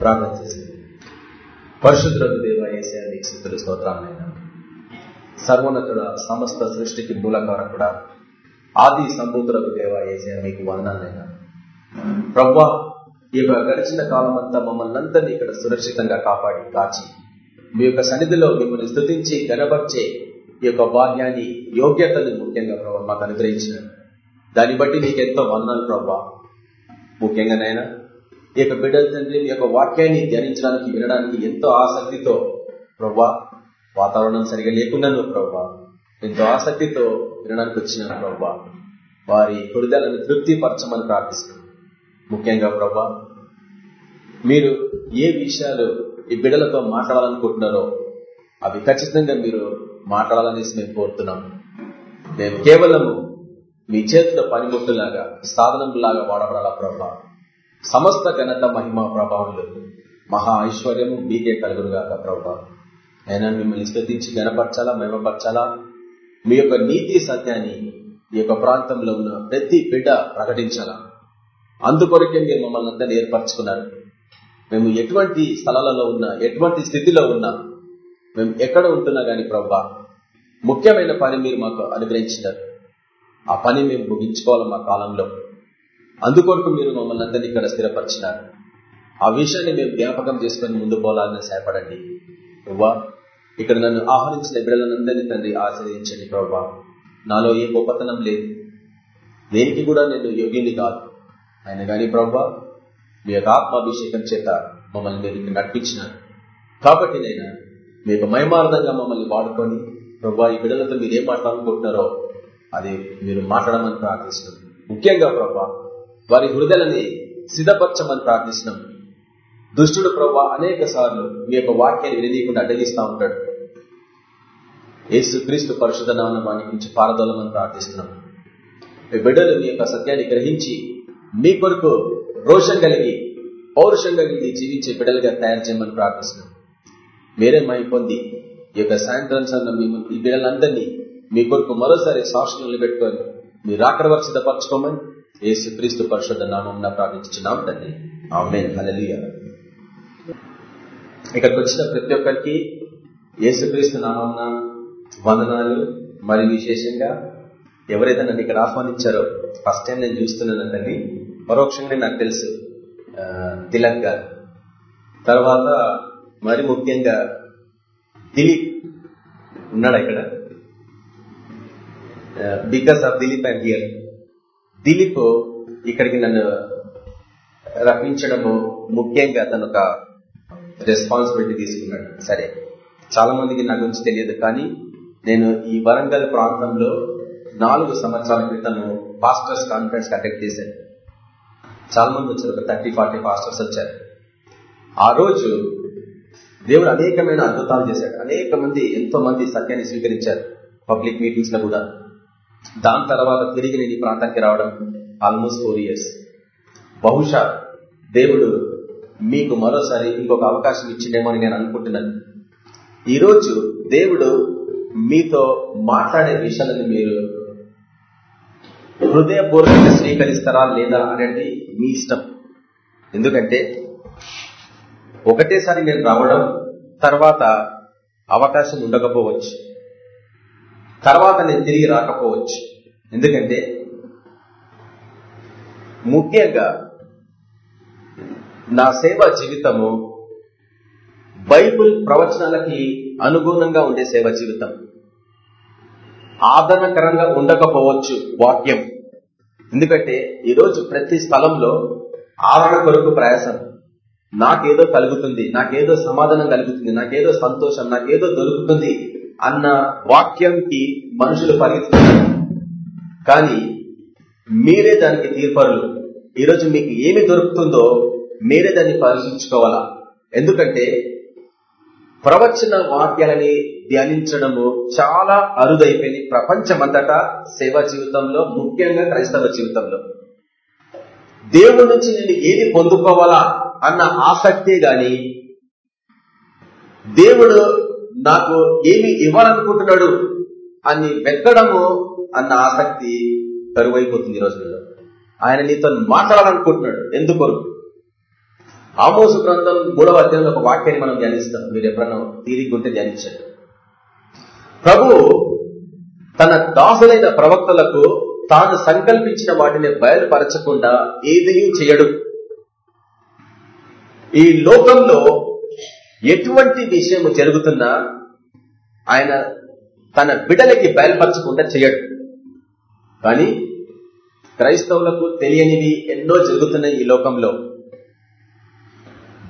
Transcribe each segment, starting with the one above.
ప్రార్థన చేసింది. పరిశుద్ధులకు దేవ ఏసే స్థితులు స్తోత్రాలైనా సర్వోన్నతుడ సమస్త సృష్టికి మూలకారకుడా. ఆది సంబూతులకు దేవ ఏసే మీకు వందనాలైనా. ప్రవ్వా ఈ యొక్క గడిచిన కాలం అంతా మమ్మల్ని అందరినీ ఇక్కడ సురక్షితంగా కాపాడి కాచి. మీ యొక్క సన్నిధిలో మిమ్మల్ని స్థుతించి గనపరిచే ఈ యొక్క భాగ్యాన్ని యోగ్యతని ముఖ్యంగా ప్రభావ మాకు అనుగ్రహించిన దాన్ని బట్టి నీకు ఎంతో వందనాలు ప్రభా. ముఖ్యంగా నైనా ఈ యొక్క బిడ్డల తండ్రి మీ యొక్క వాక్యాన్ని ధ్యానించడానికి వినడానికి ఎంతో ఆసక్తితో ప్రభా వాతావరణం సరిగా లేకున్నాను ప్రభా ఎంతో ఆసక్తితో వినడానికి వచ్చిన ప్రభా. వారి హృదయాలను తృప్తిపరచమని ప్రార్థిస్తున్నాను ముఖ్యంగా ప్రభా మీరు ఏ విషయాలు ఈ బిడ్డలతో మాట్లాడాలనుకుంటున్నారో అవి ఖచ్చితంగా మీరు మాట్లాడాలనేసి మేము కోరుతున్నాం. మేము కేవలము మీ చేతుల పనిముట్టులాగా సాధనంలాగా వాడబడాలా ప్రభా. సమస్త ఘనత మహిమ ప్రభావాలు మహా ఐశ్వర్యము మీకే కలుగురుగాక ప్రభా. అయినా మిమ్మల్ని స్థుతించి గనపరచాలా మహిమపరచాలా? మీ యొక్క నీతి సత్యాన్ని ఈ యొక్క ప్రాంతంలో ఉన్న ప్రతి బిడ్డ ప్రకటించాలా? అందుకొరకే మీరు మమ్మల్ని అంతా ఏర్పరచుకున్నారు. మేము ఎటువంటి స్థలాలలో ఉన్నా ఎటువంటి స్థితిలో ఉన్నా మేము ఎక్కడ ఉంటున్నా గాని ప్రభా ముఖ్యమైన పని మీరు మాకు అనుగ్రహించినారు. ఆ పని మేము ముగించుకోవాలి మా కాలంలో. అందుకొరకు మీరు మమ్మల్ని అందరినీ ఇక్కడ స్థిరపరిచినారు. ఆ విషయాన్ని మేము జ్ఞాపకం చేసుకుని ముందు పోలాలని సహాయపడండి. ప్రభా ఇక్కడ నన్ను ఆహ్వానించిన బిడ్డలందరినీ తండ్రి ఆశ్రయించండి ప్రభా. నాలో ఏ గొప్పతనం లేదు. దేనికి కూడా నేను యోగ్యుని కాదు. ఆయన కానీ ప్రభా మీ యొక్క ఆత్మాభిషేకం చేత మమ్మల్ని మీరు ఇక్కడ నడిపించినారు. కాబట్టి నేను మీ యొక్క మయమార్థంగా మమ్మల్ని వాడుకొని ప్రభా ఈ బిడ్డలతో మీరు ఏం మాట్లాడుకుంటున్నారో అది మీరు మాట్లాడమని ప్రార్థిస్తుంది ముఖ్యంగా ప్రభా వారి హృదయలని సిద్ధపరచమని ప్రార్థిస్తున్నాం. దుష్టుడు ప్రభా అనేక సార్లు మీ యొక్క వాక్యాన్ని వినదీయకుండా అడ్డగిస్తూ ఉంటాడు. యేసు క్రీస్తు పరిశుధ నామాన్ని గురించి పారదోలమని ప్రార్థిస్తున్నాం. మీ బిడ్డలు మీ యొక్క సత్యాన్ని గ్రహించి మీ కొరకు రోషం కలిగి పౌరుషం కలిగి జీవించే బిడ్డలుగా తయారు చేయమని ప్రార్థిస్తున్నాం. మీరే మై పొంది ఈ యొక్క సాయంత్రం సంఘం ఈ బిడ్డలందరినీ మీ కొరకు మరోసారి సాక్షులు పెట్టుకొని మీరు అక్కడ వరకు సిద్ధపరచుకోమని యేసు క్రీస్తు పరిషత్ నామం ప్రార్థించున్నాం తండ్రి ఆమె హలలియ ఇక్కడికి వచ్చిన ప్రతి ఒక్కరికి ఏసుక్రీస్తు నామం వందనాలు మరి విశేషంగా ఎవరైతే నన్ను ఇక్కడ ఆహ్వానించారో ఫస్ట్ టైం నేను చూస్తున్నాను తండ్రి పరోక్షంగా నాకు తెలుసు తిలక్ గారు తర్వాత మరి ముఖ్యంగా దిలీప్ ఉన్నాడా ఇక్కడ because of Dilip and here Dilip ఇక్కడికి నన్ను రప్పించడము ముఖ్యంగా తను ఒక రెస్పాన్సిబిలిటీ తీసుకున్నాడు. సరే చాలా మందికి నా గురించి తెలియదు కానీ నేను ఈ వరంగల్ ప్రాంతంలో నాలుగు సంవత్సరాల క్రితం పాస్టర్స్ కాన్ఫరెన్స్ కండక్ట్ చేశాను. చాలా మంది వచ్చారు ఒక థర్టీ ఫార్టీ పాస్టర్స్ వచ్చారు. ఆ రోజు దేవుడు అనేకమైన అద్భుతాలు చేశాడు. అనేక మంది ఎంతో మంది సత్యాన్ని స్వీకరించారు. పబ్లిక్ మీటింగ్స్లో కూడా. దాని తర్వాత తిరిగి నేను ఈ ప్రాంతానికి రావడం ఆల్మోస్ట్ ఫోర్ ఇయర్స్ బహుశా దేవుడు మీకు మరోసారి ఇంకొక అవకాశం ఇచ్చిండేమో అని నేను అనుకుంటున్నాను. ఈరోజు దేవుడు మీతో మాట్లాడే విషయాలను మీరు హృదయపూర్వకంగా స్వీకరిస్తారా లేదా అనేది మీ ఇష్టం. ఎందుకంటే ఒకటేసారి నేను రావడం తర్వాత అవకాశం ఉండకపోవచ్చు. తర్వాత నేను తిరిగి రాకపోవచ్చు. ఎందుకంటే ముఖ్యంగా నా సేవా జీవితము బైబుల్ ప్రవచనాలకి అనుగుణంగా ఉండే సేవ జీవితం. ఆదరణకరంగా ఉండకపోవచ్చు వాక్యం. ఎందుకంటే ఈరోజు ప్రతి స్థలంలో ఆదరణ కొరకు ప్రయాసం. నాకేదో కలుగుతుంది నాకేదో సమాధానం కలుగుతుంది నాకేదో సంతోషం నాకేదో దొరుకుతుంది. అన్న వాక్యంకి మనుషులు పరిగెత్తుతున్నారు. కానీ మీరే దానికి తీర్పరులు. ఈరోజు మీకు ఏమి దొరుకుతుందో మీరే దాన్ని పరిశీలించుకోవాలా ఎందుకంటే ప్రవచన వాక్యాలని ధ్యానించడము చాలా అరుదైపోయింది. ప్రపంచమంతటా సేవా జీవితంలో ముఖ్యంగా క్రైస్తవ జీవితంలో. దేవుడి నుంచి నేను ఏది పొందుకోవాలా అన్న ఆసక్తే గాని దేవుడు నాకు ఏమి ఇవ్వాలనుకుంటున్నాడు అని వెతకడము అన్న ఆసక్తి కరువైపోతుంది ఈ రోజుల్లో. ఆయన నీతో మాట్లాడాలనుకుంటున్నాడు. ఎందుకొరకు? ఆమోసు గ్రంథం మూడవ అధ్యాయంలో ఒక వాక్యాన్ని మనం ధ్యానిస్తాం. మీరు ఎప్పుడన్నా తీరిగి ఉంటే ధ్యానించండి. ప్రభు తన దాసులైన ప్రవక్తలకు తాను సంకల్పించిన వాటిని బయలుపరచకుండా ఏదీ చేయడు. ఈ లోకంలో ఎటువంటి విషయం జరుగుతున్నా ఆయన తన బిడలకి బయలుపరచకుండా చేయడు. కానీ క్రైస్తవులకు తెలియనివి ఎన్నో జరుగుతున్నాయి ఈ లోకంలో.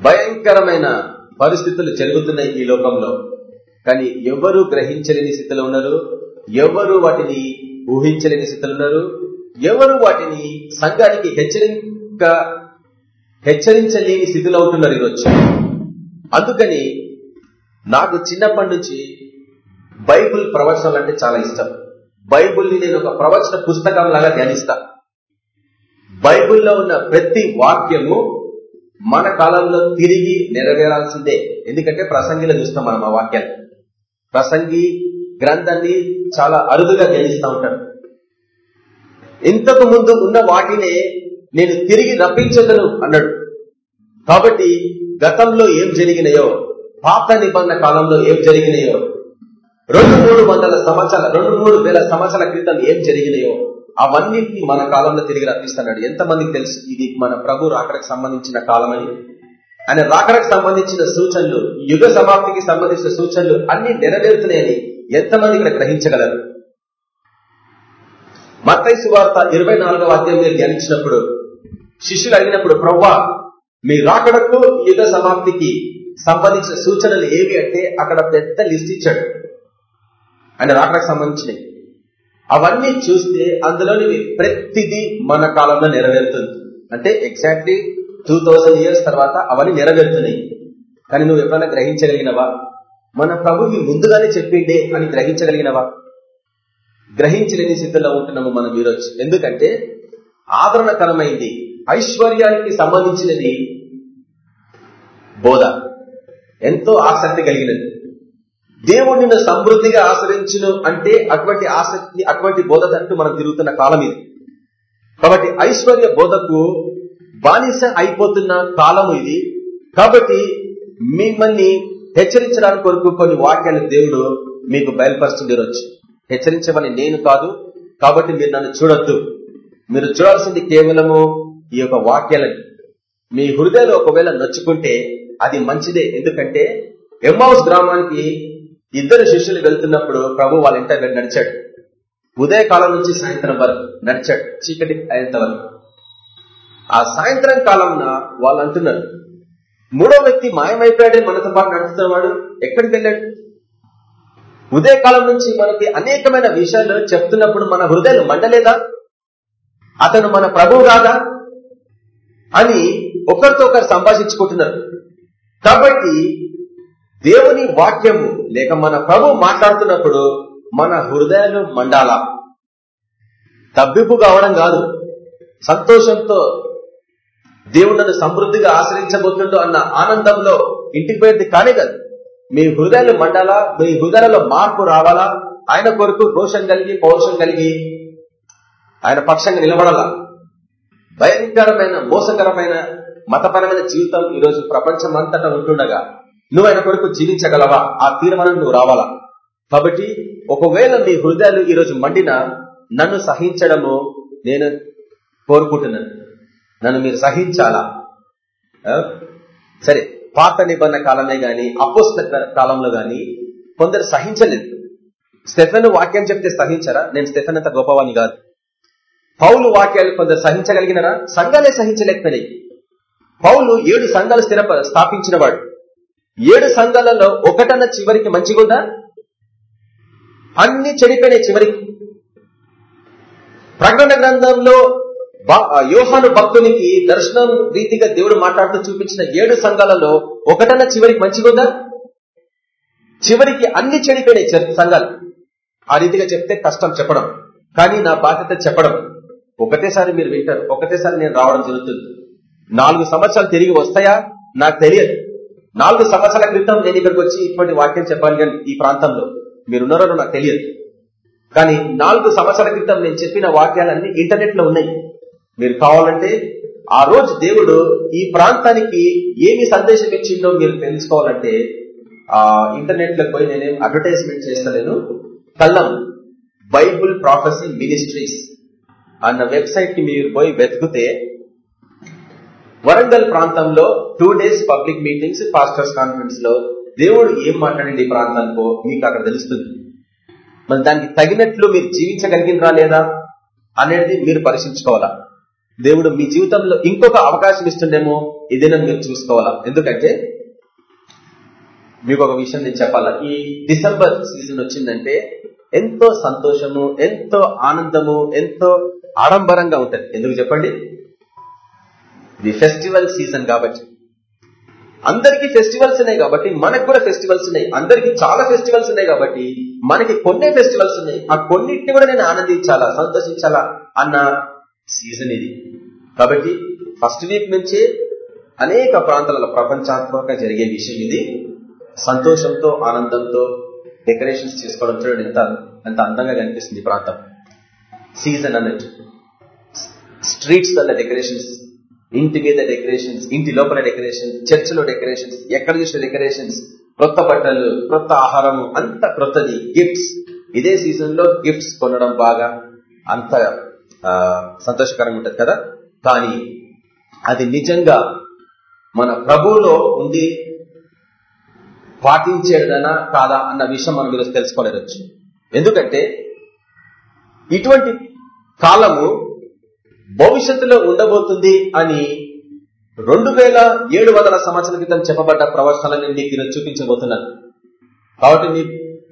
భయంకరమైన పరిస్థితులు జరుగుతున్నాయి ఈ లోకంలో. కానీ ఎవరు గ్రహించలేని స్థితిలో ఉన్నారు? ఎవరు వాటిని ఊహించలేని స్థితిలో ఉన్నారు? ఎవరు వాటిని సంఘానికి హెచ్చరిక హెచ్చరించలేని స్థితిలో ఉంటున్నారు ఈరోజు? అందుకని నాకు చిన్నప్పటి నుంచి బైబుల్ ప్రవచనాలు అంటే చాలా ఇష్టం. బైబుల్ని నేను ఒక ప్రవచన పుస్తకం లాగా ధ్యానిస్తా. బైబుల్లో ఉన్న ప్రతి వాక్యము మన కాలంలో తిరిగి నెరవేరాల్సిందే. ఎందుకంటే ప్రసంగిలో చూస్తాం మనం ఆ వాక్యాన్ని. ప్రసంగి గ్రంథాన్ని చాలా అరుదుగా ధ్యానిస్తూ ఉంటాడు ఇంతకు ముందు ఉన్న వాటినే నేను తిరిగి రప్పించగలను అన్నాడు. కాబట్టి గతంలో ఏం జరిగినాయో పాత నిబంధన కాలంలో ఏం జరిగినాయో రెండు మూడు వందల సంవత్సరాల రెండు మూడు వేల సంవత్సరాల క్రితం ఏం జరిగినాయో అవన్నింటినీ మన కాలంలో తిరిగి రప్పిస్తున్నాడు. ఎంతమందికి తెలుసు? ఇది మన ప్రభు రాకడకు సంబంధించిన కాలమని. ఆయన రాకడకు సంబంధించిన సూచనలు యుగ సమాప్తికి సంబంధించిన సూచనలు అన్ని నెరవేరుతున్నాయని ఎంతమంది ఇక్కడ గ్రహించగలరు? మత్తైసు వార్త ఇరవై నాలుగవ అధ్యాయం మీరు ధ్యానించినప్పుడు శిష్యులు అడిగినప్పుడు ప్రవ్వా మీ రాకడకు యుగ సమాప్తికి సంబంధించిన సూచనలు ఏవి అంటే అక్కడ పెద్ద లిస్ట్ ఇచ్చాడు. ఆయన రాకడకు సంబంధించినవి. అవన్నీ చూస్తే అందులోని ప్రతిదీ మన కాలంలో నెరవేరుతుంది. అంటే ఎగ్జాక్ట్లీ టూ థౌసండ్ ఇయర్స్ తర్వాత అవన్నీ నెరవేరుతున్నాయి. కానీ నువ్వు ఎప్పుడైనా గ్రహించగలిగినవా? మన ప్రభువి ముందుగానే చెప్పిండే అని గ్రహించగలిగినవా? గ్రహించలేని స్థితిలో ఉంటున్నాము మనం ఈరోజు. ఎందుకంటే ఆదరణకరమైంది ఐశ్వర్యానికి సంబంధించినది బోధ. ఎంతో ఆసక్తి కలిగినది. దేవుడు నిన్ను సమృద్ధిగా ఆశ్రయించును అంటే అటువంటి ఆసక్తి అటువంటి బోధ అంటూ మనం తిరుగుతున్న కాలం ఇది. కాబట్టి ఐశ్వర్య బోధకు బానిస అయిపోతున్న కాలం ఇది. కాబట్టి మిమ్మల్ని హెచ్చరించడానికి కొరకు కొన్ని వాక్యాలు దేవుడు మీకు బయలుపరుస్తుంది రోజు హెచ్చరించమని నేను కాదు కాబట్టి మీరు నన్ను చూడొద్దు. మీరు చూడాల్సింది కేవలము ఈ యొక్క వాక్యాలను మీ హృదయాలు ఒకవేళ నొచ్చుకుంటే అది మంచిదే. ఎందుకంటే ఎమ్మౌస్ గ్రామానికి ఇద్దరు శిష్యులు వెళ్తున్నప్పుడు ప్రభు వాళ్ళ ఇంట నడిచాడు. ఉదయకాలం నుంచి సాయంత్రం వరకు నడిచాడు. చీకటి అయ్యేంత వరకు. ఆ సాయంత్రం కాలంన వాళ్ళు అంటున్నారు మూడో వ్యక్తి మాయమైపోయాడే మనతో పాటు నడుస్తున్నవాడు ఎక్కడికి వెళ్ళాడు? ఉదయకాలం నుంచి మనకి అనేకమైన విషయాలు చెప్తున్నప్పుడు మన హృదయాలు మండలేదా? అతను మన ప్రభువు కాదా? అని ఒకరితో ఒకరు సంభాషించుకుంటున్నారు. కాబట్టి దేవుని వాక్యము లేక మన ప్రభు మాట్లాడుతున్నప్పుడు మన హృదయాలు మండాల? తబ్బిపు కావడం కాదు. సంతోషంతో దేవుడు నన్ను సమృద్ధిగా ఆశ్రయించబోతుండో అన్న ఆనందంలో ఇంటికి పోయేది కానే కాదు. మీ హృదయాలు మండాలా? మీ హృదయాలలో మార్పు రావాలా? ఆయన కొరకు రోషం కలిగి పౌరుషం కలిగి ఆయన పక్షంగా నిలబడాలా? భయంకరమైన మోసకరమైన మతపరమైన జీవితం ఈరోజు ప్రపంచం అంతటా ఉంటుండగా నువ్వు ఆయన కొరకు జీవించగలవా? ఆ తీర్మానం నువ్వు రావాలా? కాబట్టి ఒకవేళ మీ హృదయాలు ఈరోజు మండిన నన్ను సహించడము నేను కోరుకుంటున్నాను. నన్ను మీరు సహించాలా? సరే పాత నిబంధన కాలమే గాని అపోస్త కాలంలో గాని కొందరు సహించలేదు. స్టెఫెన్ వాక్యం చెప్తే సహించరా? నేను స్టెఫెన్ అంత గొప్పవాణి కాదు. పౌలు వాక్యాలు కొందరు సహించగలిగినరా సంఘాలే సహించలేకపోయినాయి. పౌలు ఏడు సంఘాలు స్థిర స్థాపించినవాడు. ఏడు సంఘాలలో ఒకటన్న చివరికి మంచిగుందా? అన్ని చెడిపోయినాయి చివరికి. ప్రకటన గ్రంథంలో యోహాను భక్తునికి దర్శనం రీతిగా దేవుడు మాట్లాడుతూ చూపించిన ఏడు సంఘాలలో ఒకటన్న చివరికి మంచిగుందా? చివరికి అన్ని చెడిపోయినాయి సంఘాలు. ఆ రీతిగా చెప్తే కష్టం చెప్పడం. కానీ నా బాధ్యత చెప్పడం. ఒకటేసారి మీరు వింటారు ఒకటేసారి నేను రావడం జరుగుతుంది. నాలుగు సంవత్సరాలు తిరిగి వస్తాయా? నాకు తెలియదు. నాలుగు సంవత్సరాల క్రితం నేను ఇక్కడికి వచ్చి ఇటువంటి వాక్యం చెప్పాలి కానీ ఈ ప్రాంతంలో మీరున్నారో నాకు తెలియదు. కానీ నాలుగు సంవత్సరాల క్రితం నేను చెప్పిన వాక్యాలన్నీ ఇంటర్నెట్లో ఉన్నాయి. మీరు కావాలంటే ఆ రోజు దేవుడు ఈ ప్రాంతానికి ఏమి సందేశం ఇచ్చిండో మీరు తెలుసుకోవాలంటే ఆ ఇంటర్నెట్లో పోయి నేనేం అడ్వర్టైజ్మెంట్ చేస్తలేను. కల్లం బైబుల్ ప్రాఫెసీ మినిస్ట్రీస్ అన్న వెబ్సైట్కి మీరు పోయి వెతికితే వరంగల్ ప్రాంతంలో two days public meetings pastors కాన్ఫరెన్స్లో దేవుడు ఏం మాట్లాడండి ఈ ప్రాంతానికో మీకు అక్కడ తెలుస్తుంది. మరి దానికి తగినట్లు మీరు జీవించగలిగినరా లేదా అనేది మీరు పరిశీలించుకోవాలా? దేవుడు మీ జీవితంలో ఇంకొక అవకాశం ఇస్తుండేమో ఇదేనని మీరు చూసుకోవాలా? ఎందుకంటే మీకు ఒక విషయం నేను చెప్పాలా? ఈ డిసెంబర్ సీజన్ వచ్చిందంటే ఎంతో సంతోషము ఎంతో ఆనందము ఎంతో ఆడంబరంగా ఉంటుంది ఎందుకు చెప్పండి? ఇది ఫెస్టివల్ సీజన్ కాబట్టి. అందరికీ ఫెస్టివల్స్ ఉన్నాయి కాబట్టి మనకు కూడా ఫెస్టివల్స్ ఉన్నాయి. అందరికీ చాలా ఫెస్టివల్స్ ఉన్నాయి కాబట్టి మనకి కొన్ని ఫెస్టివల్స్ ఉన్నాయి. ఆ కొన్నింటిని కూడా నేను ఆనందించాలా సంతోషించాలా అన్న సీజన్ ఇది. కాబట్టి ఫస్ట్ వీక్ నుంచే అనేక ప్రాంతాలలో ప్రపంచాత్మకంగా జరిగే విషయం ఇది. సంతోషంతో ఆనందంతో డెకరేషన్స్ చేసుకోవడం చూడండి ఎంత ఎంత అందంగా కనిపిస్తుంది ప్రాంతం. సీజన్ అన్నట్టు. స్ట్రీట్స్ వల్ల డెకరేషన్స్ ఇంటి మీద డెకరేషన్స్ ఇంటి లోపల డెకరేషన్స్ చర్చిలో డెకరేషన్స్ ఎక్కడ చూసిన డెకరేషన్స్ క్రొత్త బట్టలు క్రొత్త ఆహారం అంత క్రొత్తది. గిఫ్ట్స్ ఇదే సీజన్లో గిఫ్ట్స్ కొనడం బాగా అంత సంతోషకరంగా ఉంటుంది కదా. కానీ అది నిజంగా మన ప్రభువులో ఉంది పాటించేదనా కాదా అన్న విషయం మనం ఈరోజు తెలుసుకోలేరొచ్చు ఎందుకంటే ఇటువంటి కాలము భవిష్యత్తులో ఉండబోతుంది అని రెండు వేల ఏడు వందల సంవత్సరాల క్రితం చెప్పబడ్డ ప్రవచనాలను నీకు ఈరోజు చూపించబోతున్నాను. కాబట్టి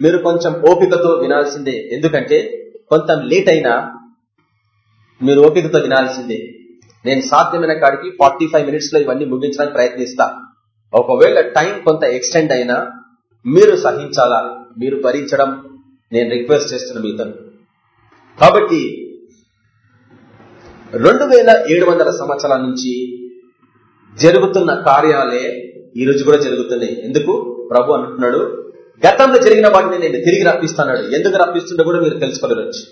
మీరు కొంచెం ఓపికతో వినాల్సిందే. ఎందుకంటే కొంత లేట్ అయినా మీరు ఓపికతో వినాల్సిందే. నేను సాధ్యమైన కాడికి ఫార్టీ ఫైవ్ మినిట్స్లో ఇవన్నీ ముగించడానికి ప్రయత్నిస్తా. ఒకవేళ టైం కొంత ఎక్స్టెండ్ అయినా మీరు సహించాలా మీరు భరించడం నేను రిక్వెస్ట్ చేస్తున్న మీతో కాబట్టి రెండు వేల ఏడు వందల సంవత్సరాల నుంచి జరుగుతున్న కార్యాలే ఈ రోజు కూడా జరుగుతున్నాయి. ఎందుకు? ప్రభు అంటున్నాడు గతంలో జరిగిన వాటిని నేను తిరిగి రప్పిస్తున్నాడు ఎందుకు రప్పిస్తుండో కూడా మీరు తెలుసుకోవచ్చు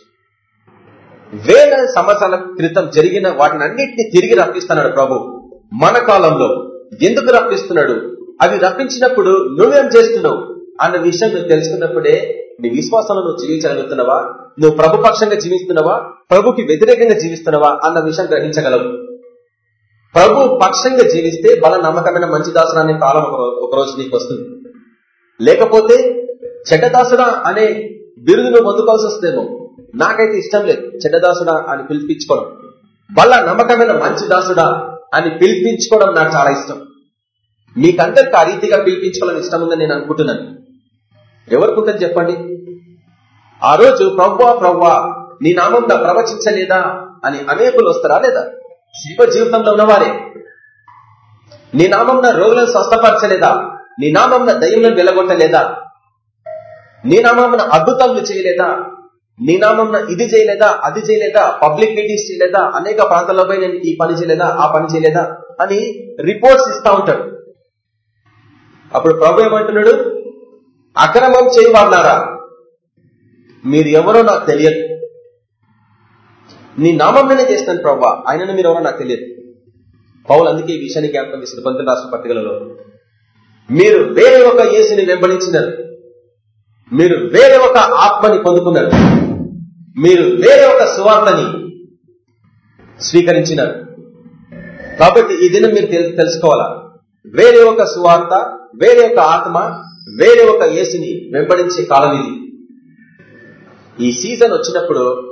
వేల సంవత్సరాల క్రితం జరిగిన వాటిని అన్నింటినీ తిరిగి రప్పిస్తున్నాడు ప్రభు. మన కాలంలో ఎందుకు రప్పిస్తున్నాడు? అవి రప్పించినప్పుడు నువ్వేం చేస్తున్నావు? అన్న విషయం నువ్వు తెలుసుకున్నప్పుడే నీ విశ్వాసంలో నువ్వు జీవించగలుగుతున్నావా? నువ్వు ప్రభుపక్షంగా జీవిస్తున్నావా? ప్రభుకి వ్యతిరేకంగా జీవిస్తున్నావా? అన్న విషయం గ్రహించగలవు. ప్రభు పక్షంగా జీవిస్తే బల నమ్మకమైన మంచి దాసుడు కాలం ఒక రోజు నీకు వస్తుంది. లేకపోతే చెడ్డదాసుడా అనే బిరుదును పొందుకోవాల్సి వస్తుందేమో నాకైతే ఇష్టం లేదు చెడ్డదాసుడా అని పిలిపించుకోవడం. బల నమ్మకమైన మంచి దాసుడా అని పిలిపించుకోవడం నాకు చాలా ఇష్టం. మీకందరికి ఆ రీతిగా పిలిపించుకోవాలని ఇష్టం ఉందని నేను అనుకుంటున్నాను. ఎవరికి చెప్పండి? ఆ రోజు ప్రవ్వా ప్రవ్వా నీ నామం ప్రవచించలేదా? అని అనేకులు వస్తారా లేదా? శివ జీవితంలో ఉన్నవారే. నీ నామం రోగులను స్వస్థపరచలేదా? నీ నామం దయ్యంలో వెలగొట్టలేదా నీ నామం అద్భుతాలు చేయలేదా? నీ నామం ఇది చేయలేదా అది చేయలేదా పబ్లిక్ మీటింగ్స్ చేయలేదా అనేక ప్రాంతాల్లో పోయి నేను ఈ పని చేయలేదా ఆ పని చేయలేదా అని రిపోర్ట్స్ ఇస్తా ఉంటాడు అప్పుడు ప్రభు ఏమంటున్నాడు? అక్రమం చేయబడినారా? మీరు ఎవరో నాకు తెలియదు. నీ నామంలోనే చేస్తాను ప్రభా ఆయనను మీరు ఎవరో నాకు తెలియదు. పౌలు అందుకే ఈ విషయాన్ని జ్ఞాపకం చేసిన పంతొమ్మిది రాష్ట్ర పత్రికలలో. మీరు వేరే ఒక యేసుని వెంబడించినారు. మీరు వేరే ఒక ఆత్మని పొందుకున్నారు. మీరు వేరే ఒక సువార్తని స్వీకరించినారు. కాబట్టి ఈ దినం మీరు తెలుసుకోవాలా? వేరే ఒక సువార్త వేరే ఒక ఆత్మ వేరే ఒక యేసుని వెంబడించే కాలం ఇది. ఈ సీజన్ వచ్చినప్పుడు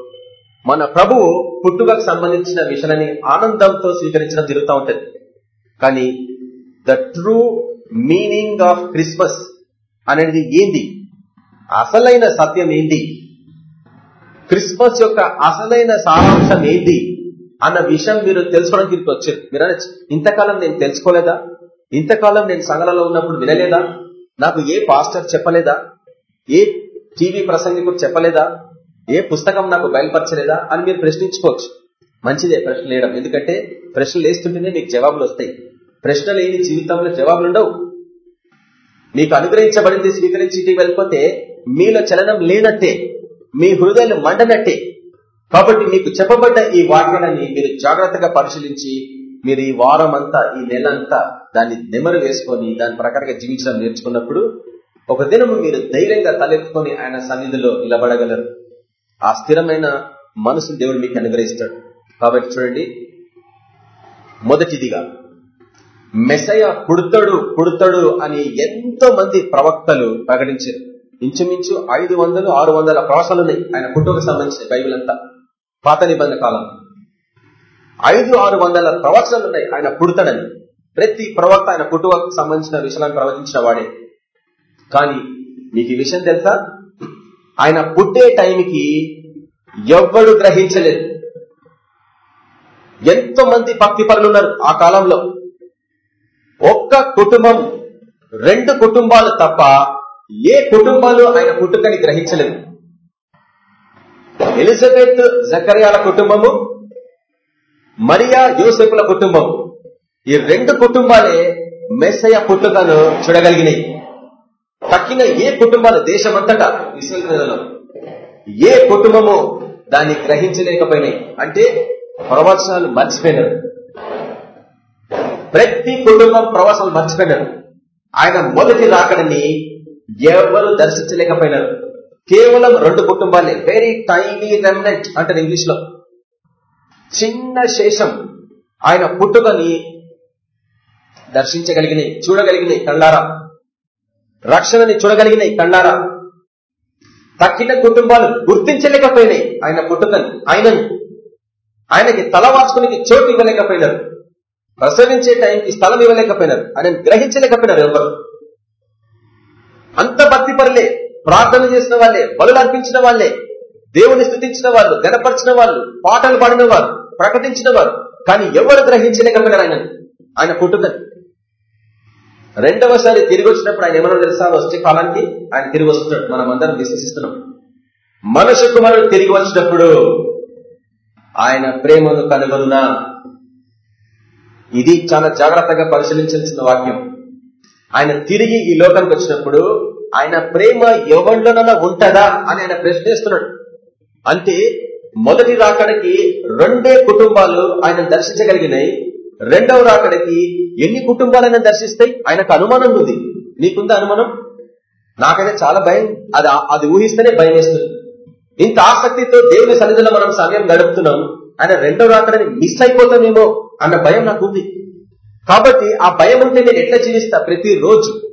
మన ప్రభువు పుట్టుకకు సంబంధించిన విషయాన్ని ఆనందంతో స్వీకరించడం జరుగుతూ ఉంటుంది. కానీ the true meaning of Christmas అనేది ఏంది? అసలైన సత్యం ఏంది? క్రిస్మస్ యొక్క అసలైన సారాంశం ఏంటి అన్న విషయం మీరు తెలుసుకోవడానికి వచ్చారు మీరు ఇంతకాలం నేను తెలుసుకోలేదా? ఇంతకాలం నేను సంఘాలలో ఉన్నప్పుడు వినలేదా? నాకు ఏ పాస్టర్ చెప్పలేదా? ఏ టీవీ ప్రసంగికుడు చెప్పలేదా? ఏ పుస్తకం నాకు బయలుపరచలేదా? అని మీరు ప్రశ్నించుకోవచ్చు. మంచిదే ప్రశ్న వేయడం. ఎందుకంటే ప్రశ్నలు వేస్తుంటేనే మీకు జవాబులు వస్తాయి. ప్రశ్న లేని జీవితంలో జవాబులు ఉండవు. మీకు అనుగ్రహించబడింది స్వీకరించి వెళ్ళిపోతే మీలో చలనం లేనట్టే. మీ హృదయాలు మండనట్టే. కాబట్టి మీకు చెప్పబడ్డ ఈ వాక్యాలని మీరు జాగ్రత్తగా పరిశీలించి మీరు ఈ వారం అంతా ఈ నెల అంతా దాన్ని నెమరు వేసుకొని దాని ప్రకారంగా జీవించడం నేర్చుకున్నప్పుడు ఒక దినము మీరు ధైర్యంగా తలెత్తుకొని ఆయన సన్నిధిలో నిలబడగలరు. ఆ స్థిరమైన మనసు దేవుడు మీకు అనుగ్రహిస్తాడు. కాబట్టి చూడండి. మొదటిదిగా మెసయ పుడతాడు పుడతాడు అని ఎంతో మంది ప్రవక్తలు ప్రకటించారు. ఇంచుమించు ఐదు వందలు ఆరు వందల ప్రవచనాలు ఉన్నాయి ఆయన పుట్టుకు సంబంధించిన బైబిల్ అంతా. పాత నిబంధన కాలం. ఐదు ఆరు వందల ప్రవచనాలు ఉన్నాయి ఆయన పుడతాడని. ప్రతి ప్రవక్త ఆయన పుట్టుకకు సంబంధించిన విషయాలను ప్రవచించిన వాడే. కానీ మీకు ఈ విషయం తెలుసా? ఆయన పుట్టే టైంకి ఎవ్వడు గ్రహించలేదు. ఎంతో మంది భక్తి ఉన్నారు ఆ కాలంలో. ఒక్క కుటుంబం రెండు కుటుంబాలు తప్ప ఏ కుటుంబాలు ఆయన పుట్టుకని గ్రహించలేదు? ఎలిజబెత్ జకర్యాల కుటుంబము మరియా యూసెఫ్ల కుటుంబం ఈ రెండు కుటుంబాలే మెస్సయ పుట్టుకను చూడగలిగినాయి. తక్కిన ఏ కుటుంబాలు దేశమంతటా? విశ్వలో ఏ కుటుంబము దాన్ని గ్రహించలేకపోయినాయి? అంటే ప్రవచనాలు మర్చిపోయినారు. ప్రతి కుటుంబం ప్రవాసాలు మర్చిపోయినారు. ఆయన మొదటి రాకడని ఎవరు దర్శించలేకపోయినారు. కేవలం రెండు కుటుంబాలే. వెరీ టైనీ రెమినెంట్ అంటారు ఇంగ్లీష్లో చిన్న శేషం ఆయన పుట్టుకని దర్శించగలిగినాయి చూడగలిగినాయి కళ్ళారా? రక్షణని చూడగలిగినాయి కళ్ళారా? తక్కిన కుటుంబాలు గుర్తించలేకపోయినాయి ఆయన పుట్టుకని ఆయనను. ఆయనకి తల వాసుకునికి చోటు ఇవ్వలేకపోయినారు. ప్రసవించే టైంకి స్థలం ఇవ్వలేకపోయినారు. ఆయన గ్రహించలేకపోయినారు ఎవరు? అంత భక్తి పరులే ప్రార్థన చేసిన వాళ్ళే బలు అర్పించిన వాళ్ళే దేవుని స్థుతించిన వాళ్ళు గనపరిచిన వాళ్ళు పాటలు పాడిన వారు ప్రకటించిన వారు కానీ ఎవరు గ్రహించలేకపోయినారు ఆయన? ఆయన పుట్టుకని రెండవసారి తిరిగి వచ్చినప్పుడు ఆయన ఏమన్నా తెలుసా? వచ్చే కాలానికి ఆయన తిరిగి వస్తున్నాడు. మనం అందరం విశ్వసిస్తున్నాం. మనుషు కుమారుడు తిరిగి వచ్చినప్పుడు ఆయన ప్రేమను కనుగొన్నా. ఇది చాలా జాగ్రత్తగా పరిశీలించాల్సిన వాక్యం. ఆయన తిరిగి ఈ లోకానికి వచ్చినప్పుడు ఆయన ప్రేమ ఎవరిలోనైనా ఉంటదా అని ఆయన ప్రశ్నిస్తున్నాడు. అంటే మొదటి రాకడికి రెండే కుటుంబాలు ఆయన దర్శించగలిగినాయి. రెండవ రాకడికి ఎన్ని కుటుంబాలైనా దర్శిస్తాయి ఆయనకు అనుమానం ఉంది. నీకుందా అనుమానం? నాకైతే చాలా భయం. అది అది ఊహిస్తేనే భయం వేస్తుంది. ఇంత ఆసక్తితో దేవుని సన్నిధిలో మనం సమయం గడుపుతున్నాం. ఆయన రెండవ రాకడని మిస్ అయిపోతామేమో అన్న భయం నాకు ఉంది. కాబట్టి ఆ భయం ఉంటే నేను ఎట్లా జీవిస్తా? ప్రతి రోజు